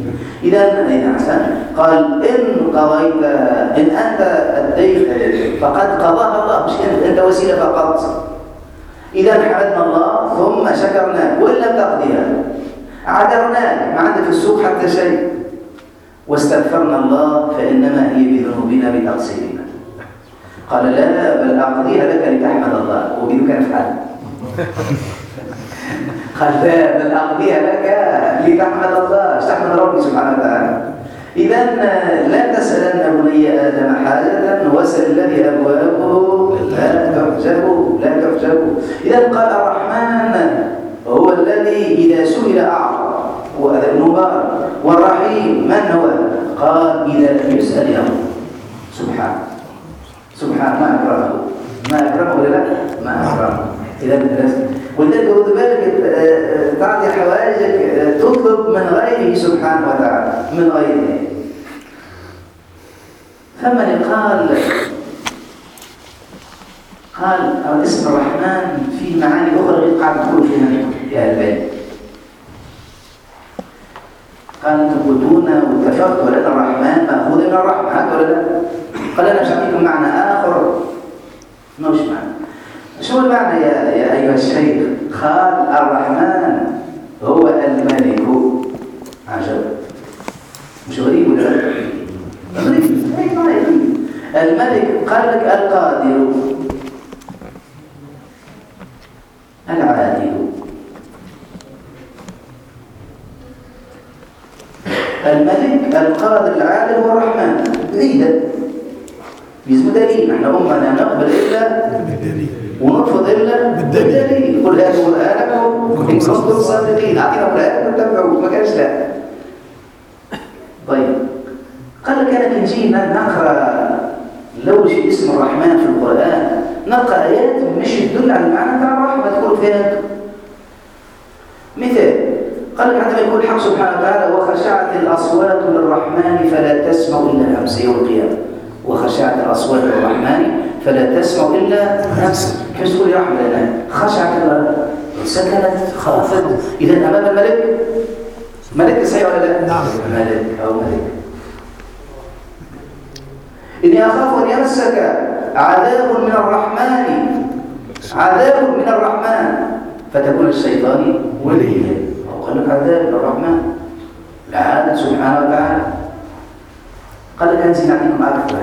إذا أحسن؟ قال إن قضيت إن أنت أديت فقد قضاها الله. مش أنت وسيلة فقط. إذا حمدنا الله ثم شكرناك وإن لم تقضيها عذرناك ما عندك في السوق حتى شيء. واستغفرنا الله فإنما هي بذنوبنا بتقصيرنا. قال لا بل أقضيها لك لتحمد الله. وبيدك نفعل [LAUGHS] قال لا بل أقضيها لك لتحمد الله. استحمد ربي سبحانه وتعالى. إذا لا تسألن بني آدم حاجة واسأل الذي أبوابه لا تحجب لا تحجب إذا قال الرحمن هو الذي إذا سئل أعطى. وهذا ابن مبارك والرحيم من هو؟ قال إذا لم يسأل سبحانه سبحان ما أكرمه ما أكرمه ولا لا؟ ما أكرمه إذا ولذلك خد بالك آه، تعطي حوائجك آه، تطلب من غيره سبحانه وتعالى. من غيره. فمن قال قال اسم الرحمن في معاني أخرى قاعد تقول فيها في أهل البيت قال أنتم قلتونا واتفقتوا لنا الرحمن مأخوذ من الرحمة. هكذا ولا لا؟ قال أنا مش اعطيكم معنى آخر. مش معنى. شو المعنى يا, يا أيها الشيخ؟ قال الرحمن هو الملك. عجب. مش غريب ولا غريب الملك قال لك القادر. العادل. الملك القادر العادل هو الرحمن بعيدا. بيزم دليل. إحنا أمة لا نقبل إلا ونرفض إلا بالدليل. قل هاتوا برهانكم إن كنتم صادقين. أعطينا برهانكم نتبعوه ما كانش لا. طيب. قال لك أنا كان جينا نقرأ لو شيء اسم الرحمن في القرآن نلقى آيات مش تدل على المعنى بتاع الرحمة. تقول فيها مثال. قال عندما يقول الحق سبحانه وتعالى وخشعت الأصوات للرحمن فلا تسمع إلا همس يوم القيامة. وخشعت الأصوات للرحمن فلا تسمع إلا همس كيف تقول يا رحمة الله خشعت سكنت خافت إذا أمام الملك؟ ملك صحيح ولا لا؟ نعم. ملك أو ملك. إني أخاف أن يمسك عذاب من الرحمن عذاب من الرحمن فتكون الشيطان وليا. لك عذاب من الرحمن العادل سبحانه وتعالى. قال لك أنزل عليكم أكثر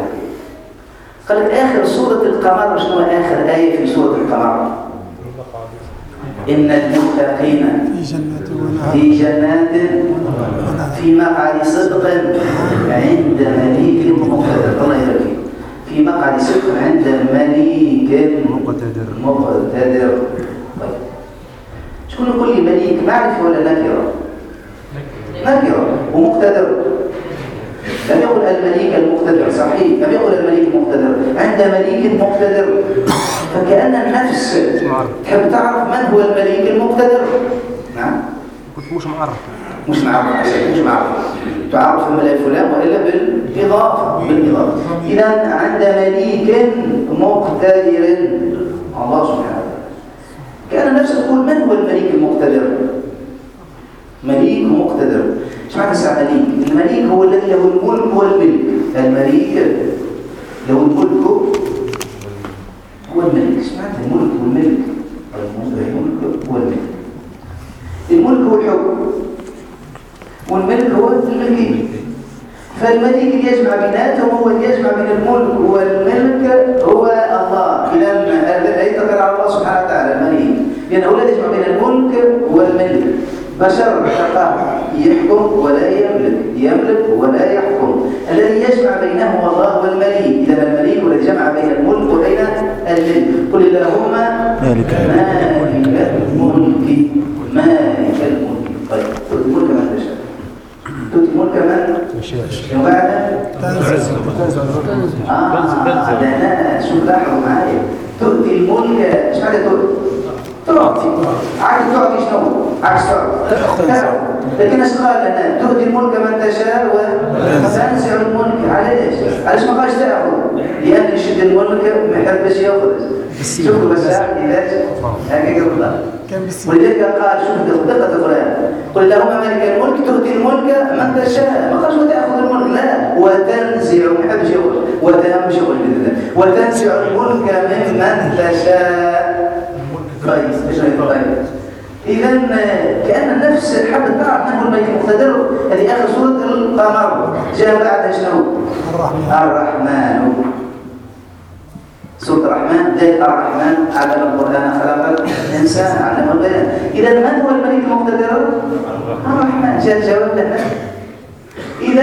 قال لك آخر سورة القمر شنو آخر آية في سورة القمر؟ إن المتقين في جنات في جنات في مقعد صدق عند مليك مقتدر. الله يبارك فيك. في مقعد صدق عند مليك مقتدر. مقتدر. شكون يقول لي مليك معرفة ولا نكرة؟ نكرة ومقتدر. لم يقل المليك المقتدر صحيح. لم يقل المليك المقتدر. عند مليك مقتدر. فكأن النفس تحب تعرف من هو المليك المقتدر. نعم. كنت مش معرف مش عشان مش معروف تعرف الملاك فلان وإلا بالإضافة بالإضافة. اذا عند مليك مقتدر. الله سبحانه كان نفسه تقول من هو الملك المقتدر؟ مليك مقتدر. إيش معنى مليك. المليك هو الذي له الملك والملك. المليك له الملك هو الملك. إيش معنى الملك والملك. الملك والملك. الملك هو الحكم. والملك هو الملكية فالملك اللي يجمع بيناتهم هو اللي يجمع بين الملك والملك هو الله. إذا يتقل على الله سبحانه وتعالى الملك؟ لأنه هو الذي يجمع بين الملك والملك. بشر حقا يحكم ولا يملك. يملك ولا يحكم. الذي يجمع بينهما الله والملك إذا الملك هو الذي جمع بين الملك وبين الملك. قل اللهم مالك مالك الملك. مالك الملك. طيب تؤتي الملك من تشاء. تؤتي الملك من وبعد آه لا لا شوف لاحظوا معايا. تؤتي الملك إيش معنى تؤتي؟ تعطي عكس تعطي شنو؟ عكس تعطي تأخذ. لكن إيش قال لنا؟ تؤتي الملك من تشاء وتنزع الملك. علاش؟ علاش ما قالش تاخذ؟ لأن يشد الملك ما يحبش يأخذ. شوفوا بس. علاش؟ ولذلك قال شوف دقة القرآن. قل اللهم مالك الملك تؤتي الملك من تشاء. ما قالش وتأخذ الملك لا. وتنزع ما حبش يقول وتمشي يقول كذا وتنزع الملك ممن تشاء. إذا كأن النفس حابة تعرف من هو الملك المقتدر هذه آخر سورة القمر جاء بعد شنو؟ الرحمن الرحمن. سورة الرحمن ذلك الرحمن علم القرآن خلق الإنسان علم البيان إذا من هو الملك المقتدر؟ الرحمن. جاء جواب لنا. إذا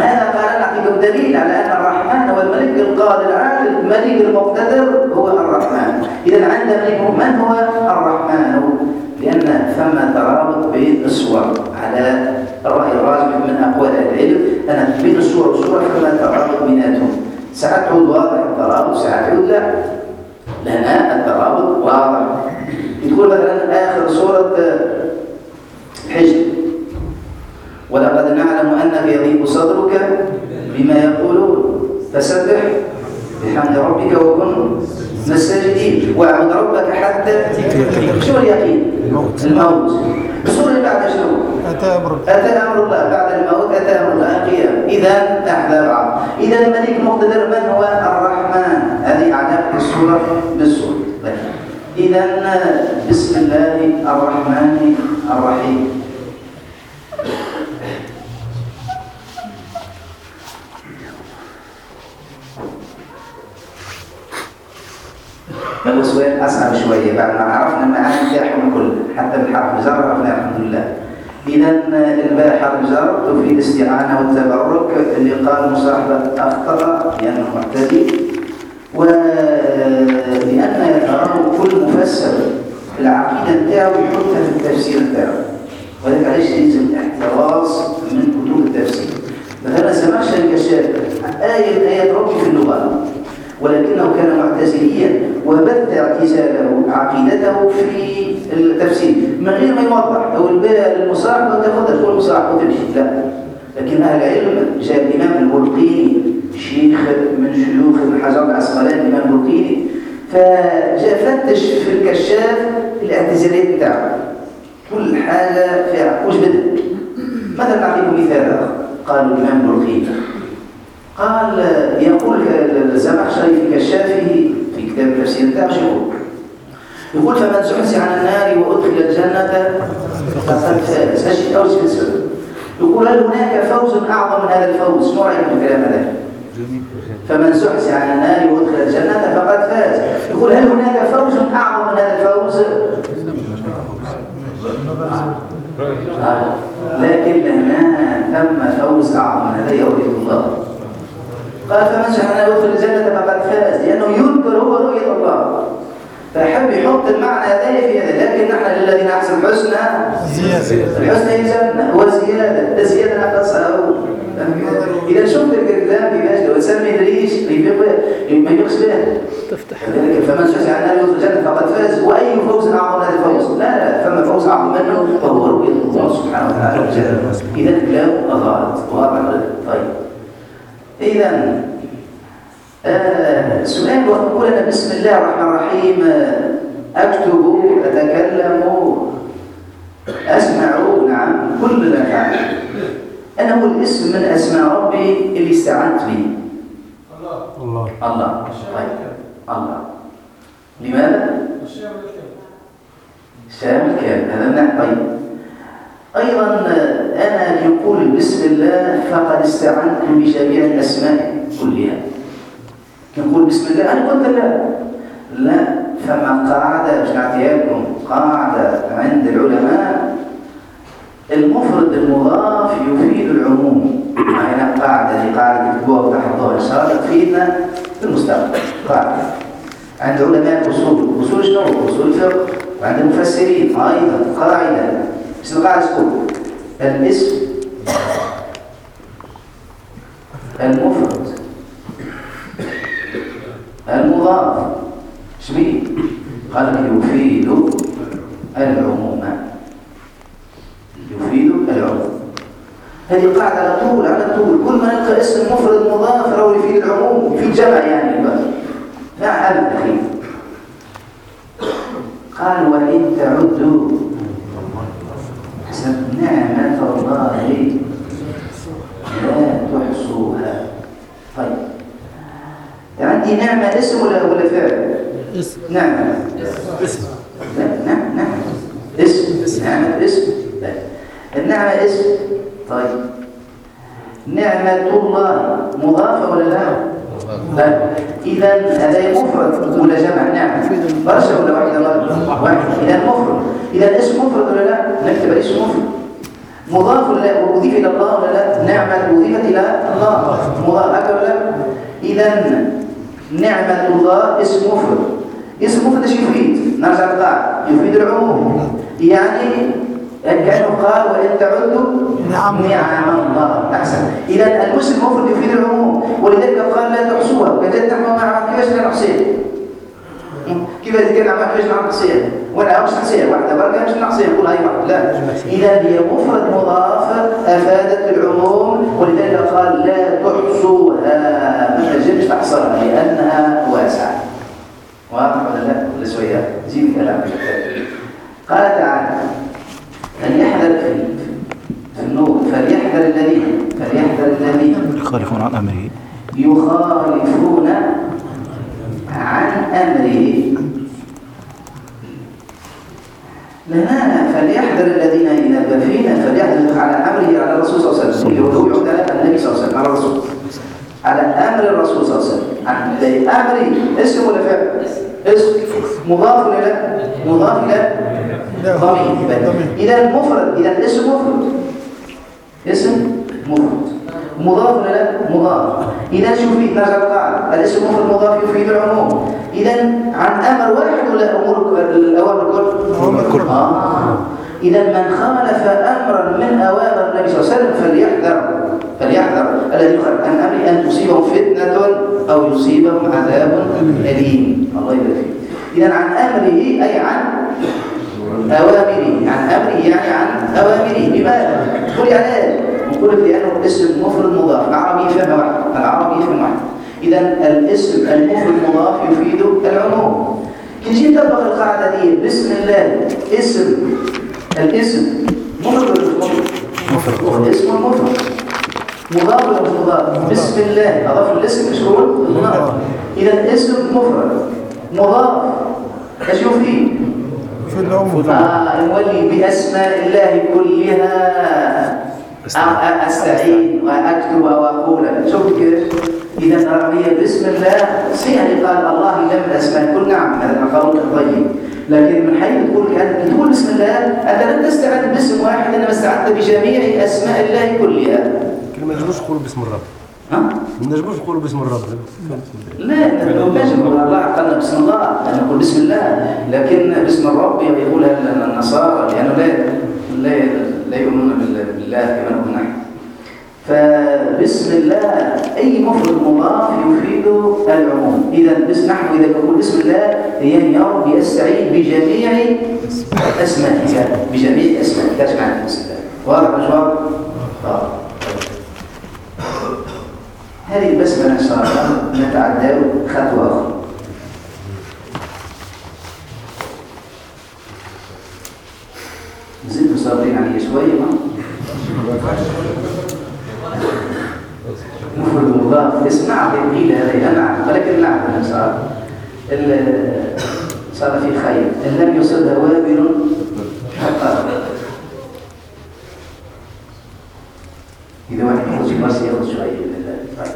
هذا قال نعطيكم دليل على أن الرحمن هو الملك القادر العادل الملك المقتدر هو الرحمن. إذا عند ملك من هو الرحمن؟ لأن ثم ترابط بين الصور على الرأي الراجح من أقوال العلم. أن بين الصور والصور ثم ترابط بيناتهم. ساعات تعود واضح الترابط ساعات تعود لا. لنا الترابط واضح. تقول مثلا آخر سورة الحجر ولقد نعلم أنك يضيق صدرك بما يقولون. فسبح بحمد ربك وكن من الساجدين واعبد ربك حتى شو اليقين؟ الموت. السورة اللي بعد شنو؟ أتى أمر أتى أمر الله. بعد الموت أتى أمر الله. القيامة إذا أحلى بعض إذا الملك المقتدر من هو؟ الرحمن. هذه علاقة السورة بالسورة. طيب. إذا بسم الله الرحمن الرحيم. هو سؤال أصعب شوية بعد ما عرفنا المعاني بتاعهم كلها حتى بالحرف الجر عرفنا الحمد لله. إذا الباء حرف جر تفيد الاستعانة والتبرك اللي قال مصاحبة أخطأ لأنه معتدي. ولأن يراه كل مفسر العقيدة بتاعه يحطها في التفسير بتاعه. ولذلك علاش يلزم الاحتراز من كتب التفسير. مثلا زمخشري كشاف آية آيات ربي في اللغة. ولكنه كان معتزليا وبث اعتزاله عقيدته في التفسير من غير ما يوضح. لو الباء للمصاحبه تاخذها تقول مصاحبه وتمشي لا. لكن أهل العلم جاء الإمام البلقيني شيخ من شيوخ ابن حجر العسقلاني الإمام البلقيني فجاء فتش في الكشاف الاعتزالات بتاعه. كل حاجة فيها. وش بدل مثلا نعطيكم مثال آخر. قال الإمام البلقيني. قال يقول الزمخشري في كشافه في كتاب التفسير بتاعه شو يقول؟ فمن زحزح عن النار وأدخل الجنة فقد فاز هذا اول شيء يقول هل هناك فوز أعظم من هذا الفوز؟ ما رأيك في الكلام هذا؟ فمن زحزح عن النار وأدخل الجنة فقد فاز يقول هل هناك فوز أعظم من هذا الفوز؟ آه. لكن هنا ثم فوز أعظم هذا يريد الله قال فمن شاء يدخل الجنة فقد فاز لأنه ينكر هو رؤية الله. فحب يحط المعنى هذا في هذا لكن نحن للذين أحسن الحسنى زيادة. الحسنى هي جنة وزيادة الزيادة نقصها إذا شفت الكلام كيفاش لو تسمي ليش ما يبقش به. تفتح. فمن شاء عنها يدخل الجنة فقد فاز. وأي فوز أعظم هذا الفوز لا لا ثم فوز أعظم منه وهو رؤية الله سبحانه وتعالى. إذا الكلام غلط واضح طيب. إذا آه سؤال وأقول أنا بسم الله الرحمن الرحيم أكتب أتكلم أسمع نعم كلنا نعم أنا هو الاسم من أسماء ربي اللي استعنت به. الله. الله. طيب. الله. لماذا؟ شامل كامل هذا نعم طيب. أيضا أنا يقول بسم الله فقد استعنت بجميع الأسماء كلها. نقول بسم الله أنا قلت لا. لا فما قاعدة مش نعطيها لكم قاعدة عند العلماء المفرد المضاف يفيد العموم. معنا قاعدة؟ دي قاعدة تكتبوها تحت ضوء الإشارة تفيدنا في المستقبل. قاعدة. عند علماء أصول أصول شنو؟ أصول الفقه. وعند المفسرين أيضا. قاعدة. القاعدة تقول الاسم المفرد المضاف شبيه. قال يفيد العموم. يفيد العموم. هذه قاعدة على طول على طول. كل ما نلقى اسم مفرد مضاف فهو يفيد العموم. يفيد جمع يعني بقى. لا حل قال وإن تعدوا حسب نعمة الله لا تحصوها. طيب. عندي نعمة. اسم ولا ولا فعل؟ اسم. نعمة. اسم. لا نعم نعم اسم. نعمة اسم. لا النعمة اسم. طيب. نعمة الله. مضافة ولا لا؟ لا اذا هذا مفرد ولا جمع نعم برشا ولا واحدة؟ واحد إذا مفرد اذا اسم مفرد ولا لا؟ نكتب اسم مفرد. مضاف ولا لا أضيف إلى الله ولا لا؟ نعمه أضيفت إلى الله. مضاف هكذا ولا لا؟ اذا نعمه الله اسم مفرد. اسم مفرد إيش يفيد؟ نرجع للقاعده يفيد العموم. يعني كأنه قال وإن تعدوا نعم نعم الله. أحسن. اذا المسلم مفرد يفيد العموم. ولذلك قال لا تحصوها. وكذلك نحن مع كيفاش نحصيها كيف يتكلم عن كيفاش نحصيها ولا مش نحصيها واحدة بركه مش نحصيها نقول هاي واحدة لا. إذا هي مفرد مضاف أفادت العموم ولذلك قال لا تحصوها. ما تجبش تحصرها لأنها واسعة. واضح ولا لا؟ ولا شوية؟ زيد كلام قال تعالى فليحذر في في النور فليحذر الذين فليحذر الذين يخالفون عن أمره. يخالفون عن أمره. لنا فليحذر الذين فينا فليحذر على أمره على الرسول صلى الله عليه وسلم. يعود على النبي صلى الله عليه وسلم على الرسول. على أمر الرسول صلى الله عليه وسلم. عن امره اسم ولا فعل؟ اسم. مضاف ولا لا؟ مضاف إلى ضمير. إذا مفرد إذا اسم مفرد. اسم مفرد. مضاف ولا لا مضاف. إذا شوفي نرجع القاعده الاسم مفرد مضاف يفيد العموم؟ اذا عن أمر واحد ولا أمور الاوامر الكل؟ آه. اذا من خالف أمرا من أوامر النبي صلى الله عليه وسلم فليحذر فليحذر. الذي يخالف عن أمر أن تصيبهم فتنة أو يصيبهم عذاب أليم. الله يبارك فيك. اذا عن أمره أي عن أوامره. عن أمره يعني عن أوامره. لماذا؟ تقول يعني نقول لأنه اسم مفرد مضاف العربي فهم واحد. العربي فهم واحد. إذا الاسم المفرد مضاف يفيد العموم. نجي نطبق القاعدة دي. بسم الله. اسم. الاسم مفرد مفرد؟ مفرد. اسم مفرد مضاف ولا مضاف؟ بسم الله. أضاف الاسم مش هو؟ مضاف إذا الاسم مفرد. مضاف. إيش يفيد في العموم. آه نولي بأسماء الله كلها. أستعين وأكتب وأقول كيف إذا العربية بسم الله سيعني قال الله لم الأسماء كل نعم هذا مقام طيب لكن من حيث تقول تقول بسم الله أنت لم تستعد باسم واحد إنما استعدت بجميع أسماء الله كلها ما نجموش نقولوا باسم الرب ها؟ ما نجموش نقولوا باسم الرب لا نجم الله قال بسم الله نقول بسم الله لكن بسم الرب يقولها النصارى لأنه لا لا لا يؤمنون بالله كما نحن فبسم الله أي مفرد مضاف يفيد العموم. إذا بس نحن إذا نقول بسم الله يا رب يستعين بجميع أسمائك. بجميع أسمائك. تجمع بسم الله. واضح مش واضح؟ واضح. هذه البسملة إن شاء الله نتعدى خطوة أخرى. صابرين عليه شوية مفرد مضاف اسمع قيل هذا نعم ولكن شاء الله صار. في خير. إن لم يصبها وابل حقا إذا واحد يخرج بس يخرج شوية بإذن الله طيب.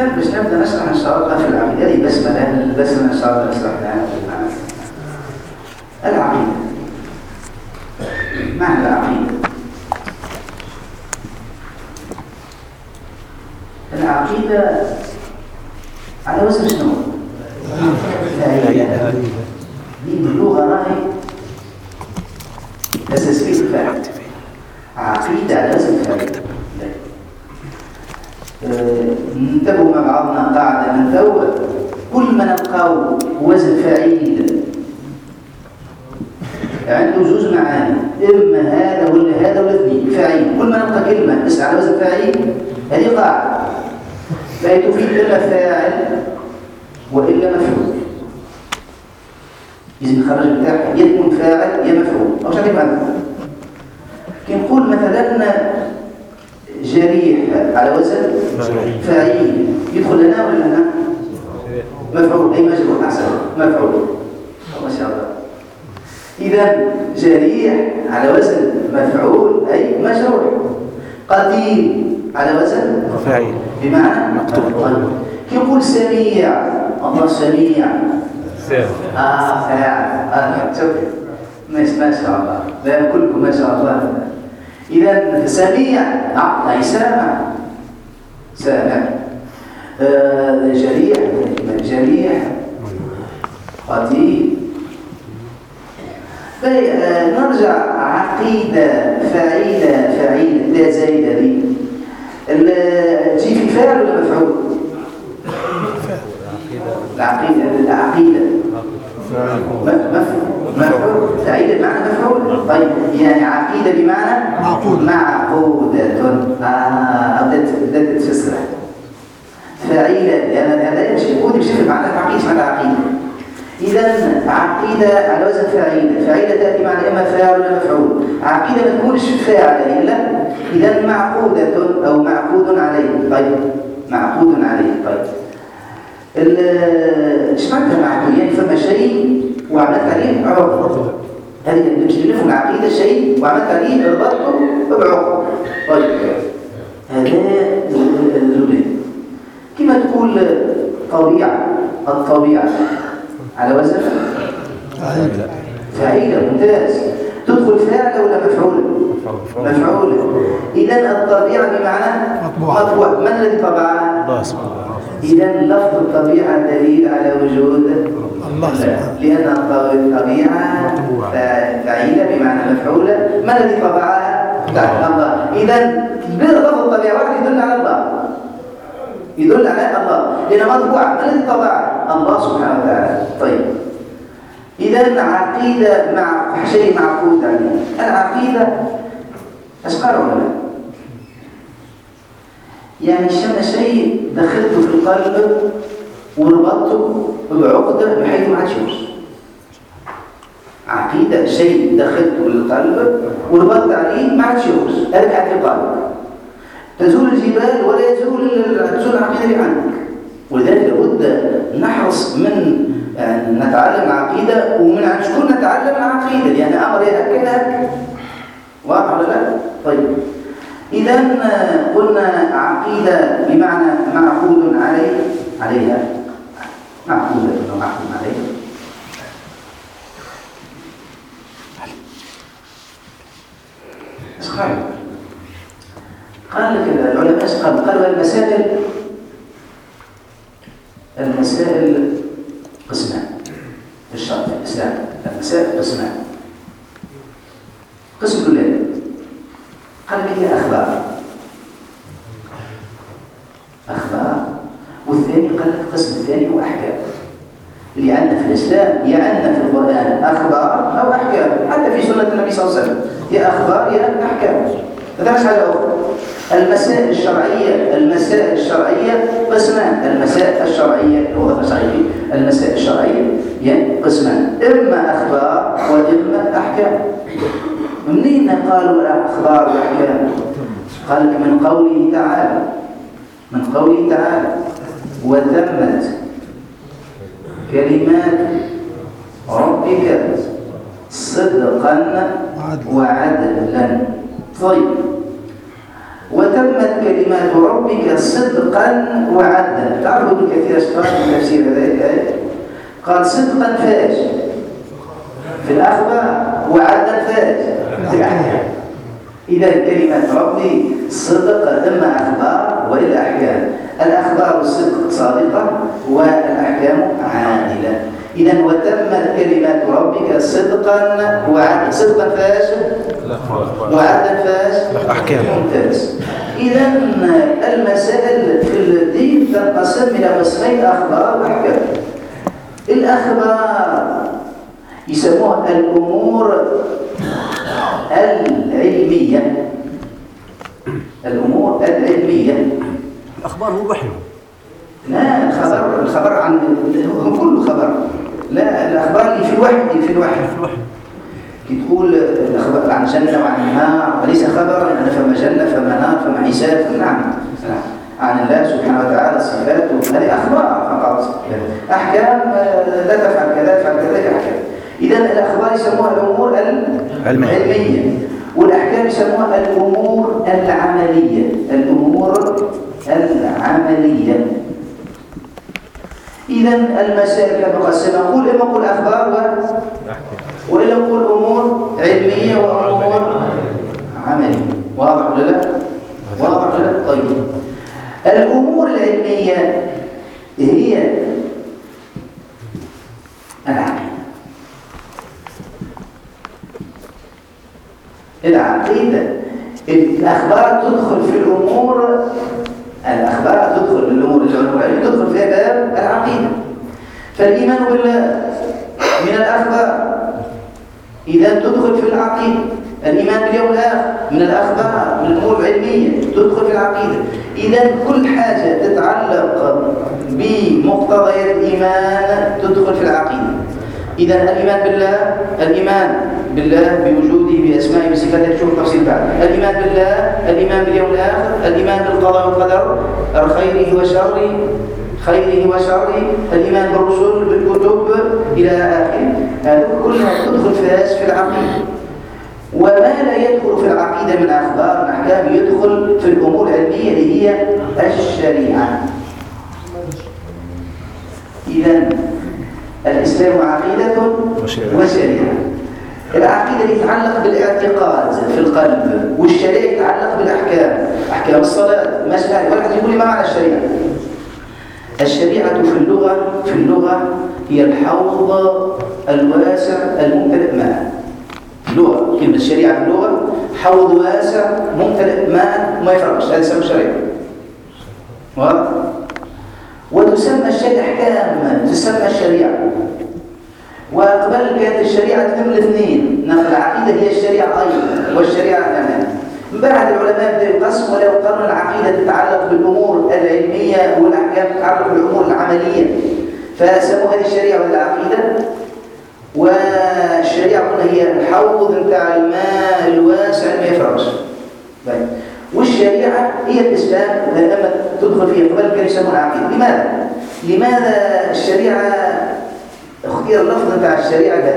إذا باش نبدأ نشرح إن شاء الله في العقيدة هذه بسملة البسملة إن شاء الله نشرحناها في العقيدة معنى العقيدة العقيدة على وزن شنو؟ إله دي باللغة راهي أساسية الفعل عقيدة على وزن فعل. انتبهوا مع بعضنا قاعدة من تو كل ما نلقاو وزن فعيل. عنده جوج معاني. إما هذا ولا هذا ولا اثنين. فعيل. كل ما نلقى كلمة بس على وزن فعيل هذه قاعدة. لا تفيد إلا فاعل وإلا مفعول. إذا الخرج بتاعها يا تكون فاعل يا مفعول. أو شكل معنى كي نقول مثلا جريح على وزن فاعل يدخل لنا ولا لنا مفعول. أي مجرور أحسن. مفعول. ما شاء الله. إذا جريح على وزن مفعول أي مجروح. قتيل على وزن فاعل بمعنى مقتول. يقول سميع. الله سميع. آه فاعل. آه شوف ما ما شاء الله. لا كلكم ما شاء الله. إذا سميع. آه أي سامع. سامع. آه جريح جريح. قتيل طيب، آه، نرجع عقيدة فعيلة فعيلة لا زايدة ال- تجي في فاعل ولا مفعول؟ العقيدة العقيدة. م- مف- مفعول. فعيلة بمعنى مفعول؟ طيب يعني عقيدة بمعنى معقودة. معقودة. آه بدأت تفسرها فعيلة لأن هذا يمشي يقول بشكل معنى عقيدة معنى عقيدة. إذا عقيدة على وزن فعيلة فعيلة تأتي معنى إما فاعل ولا مفعول. عقيدة ما تكونش فاعلة إلا إذا معقودة أو معقود عليه. طيب معقود عليه. طيب. إيش معنى معقود يعني فما شيء وعملت عليه عقد هذه نفهم العقيدة شيء وعملت عليه ربطته بعقد طيب. هذا الزولين كما تقول طبيعة الطبيعة على وزن؟ فعيلة ممتاز. تدخل فاعلة ولا مفعولة؟ مفعولة إذا الطبيعة بمعنى مطبوعة. مطبوعة من الذي طبعها؟ الله سبحانه إذا لفظ الطبيعة دليل على وجود الله سبحانه. لأن الطبيعة فعيلة بمعنى مفعولة. من الذي طبعها؟ الله. إذا لفظ الطبيعة واحد يدل على الله. يدل على الله. لأن مطبوعة. من الذي طبعها؟ الله سبحانه وتعالى. طيب. إذا عقيدة مع شيء معقود عليه العقيدة أشقر ولا لا؟ يعني شم شيء دخلته في القلب وربطته بعقدة بحيث ما عادش يوصل عقيدة شيء دخلته للقلب وربطت عليه ما عادش يوصل هذا الاعتقاد تزول الجبال ولا يزول تزول العقيدة اللي عندك. ولذلك لابد نحرص من أن نتعلم العقيدة ومن عن شكون نتعلم العقيدة. لأن أمر يأكل أكل واضح ولا لا؟ طيب. إذا قلنا عقيدة بمعنى معقود عليه عليها. معقودة ومعقود عليها إيش قال؟ قال لك العلماء إيش قال؟ قالوا المسائل المسائل قسمان. في الشرع في الإسلام المسائل قسمان. قسم الأولى قال لك هي أخبار. أخبار. والثاني قال القسم الثاني هو أحكام. عندنا في الإسلام يا عندنا في القرآن أخبار أو أحكام. حتى في سنة النبي صلى الله عليه وسلم يا أخبار يا أحكام. مش حاجة أخرى المسائل الشرعية المسائل الشرعية قسمان. المسائل الشرعية اللغة الشرعية المسائل الشرعية يعني قسمان. إما أخبار وإما أحكام. منين قالوا الأخبار والأحكام قال من قوله تعالى. من قوله تعالى. وتمت كلمات ربك صدقا وعدلا. طيب. وتمت كلمات ربك صدقا وعدلا. تعرفوا ابن كثير اشترك في تفسير هذه الآية؟ قال صدقا فاش؟ في الأخبار. وعدلا فاش؟ في الاحكام اذا كلمات ربي صدق إما أخبار وإلا احكام الأخبار الصدق صادقة والأحكام عادلة. اذا وتمت كلمات ربك صدقا وعدلا صدقا فاش؟ وعدلا فاش؟ أحكام. ممتاز. إذا المسائل في الدين تنقسم إلى قسمين أخبار وأحكام الأخبار يسموها الأمور العلمية. الأمور العلمية. الأخبار هو وحي لا الخبر الخبر عن هو كله خبر. لا الأخبار اللي في الوحي اللي في الوحي. في الوحي. كي تقول الأخبار عن جنة وعن النار وليس خبرا أن فما جنة فما نار فما حساب نعم نعم. عن الله سبحانه وتعالى صفاته هذه أخبار فقط. أحكام آه، لا تفعل كذا تفعل كذا أحكام إذا الأخبار يسموها الأمور علمية. العلمية والأحكام يسموها الأمور العملية. الأمور العملية إذا المسائل كما قسمها نقول إما نقول أخبار و... وإلا نقول أمور علمية وأمور عملية واضح ولا لا؟ واضح ولا لا؟ طيب الأمور العلمية هي العقيدة العقيدة الأخبار تدخل في الأمور الأخبار تدخل في الأمور العلمية تدخل فيها باب العقيدة. فالإيمان بالله من الأخبار إذا تدخل في العقيدة. الإيمان باليوم الآخر من الأخبار من الأمور العلمية تدخل في العقيدة. إذا كل حاجة تتعلق بمقتضيات الإيمان تدخل في العقيدة. إذا الإيمان بالله الإيمان بالله بوجوده بأسمائه وصفاته شوف تفصيل بعد. الإيمان بالله الإيمان باليوم الآخر الإيمان بالقضاء والقدر خيره وشره خيره وشره الإيمان بالرسل بالكتب إلى آخره. هذه كلها تدخل فاس في العقيدة وما لا يدخل في العقيدة من أخبار أحكام يدخل في الأمور العلمية اللي هي الشريعة. إذا الإسلام عقيدة وشريعة. العقيدة يتعلق بالاعتقاد في القلب والشريعة يتعلق بالأحكام أحكام الصلاة مسألة واحد يقول لي ما معنى الشريعة؟ الشريعة في اللغة في اللغة هي الحوض الواسع الممتلئ ماء. لغة كلمة الشريعة في اللغة حوض واسع ممتلئ ماء ما يفرقش. هذا يسمى الشريعة واضح؟ وتسمى أحكام تسمى الشريعة. وقبل كانت الشريعة تكمل الاثنين نقل العقيدة هي الشريعة أيضا والشريعة كمان من بعد العلماء بدأوا يقسموا ولو قرن العقيدة تتعلق بالأمور العلمية والأحكام تتعلق بالأمور العملية. فسموا هذه الشريعة والعقيدة والشريعة قلنا هي الحوض بتاع الماء الواسع ما يفرقش. طيب والشريعة هي الإسلام لما تدخل فيه قبل كانوا يسمونها عقيدة لماذا؟ لماذا الشريعة اختير اللفظ بتاع الشريعة ده؟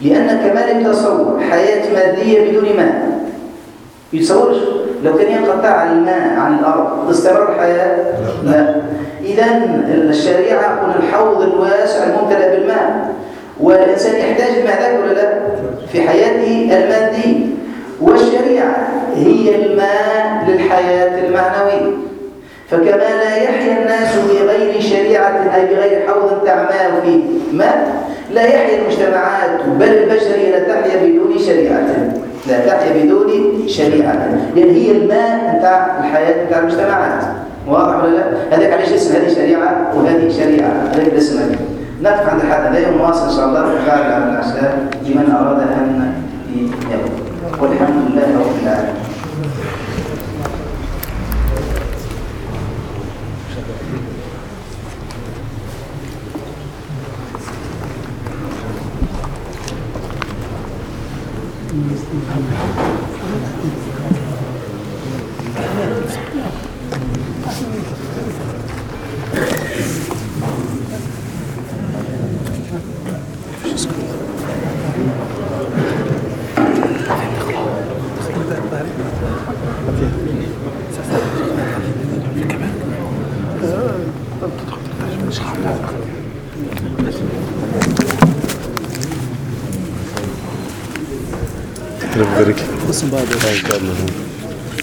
لأن كمال التصور حياة مادية بدون ماء يتصورش لو كان ينقطع الماء عن الأرض تستمر الحياة؟ لا إذا الشريعة قلنا الحوض الواسع الممتلئ بالماء والإنسان يحتاج الماء ذاك ولا لا؟ في حياته المادية والشريعة هي الماء للحياة المعنوية فكما لا يحيا الناس بغير شريعة أي بغير حوض تعماه فيه ماء لا يحيا المجتمعات بل البشرية لا تحيا بدون شريعة. لا تحيا بدون شريعة. لأن هي الماء بتاع الحياة بتاع المجتمعات. واضح ولا لا؟ هذاك علاش اسم هذه شريعة وهذه شريعة؟ هذاك الاسم هذه. نقف عند الحد. هذا يوم واصل إن شاء الله. في بعد على العشاء لمن أراد أن يوم والحمد لله رب العالمين. ربنا يبارك فيك.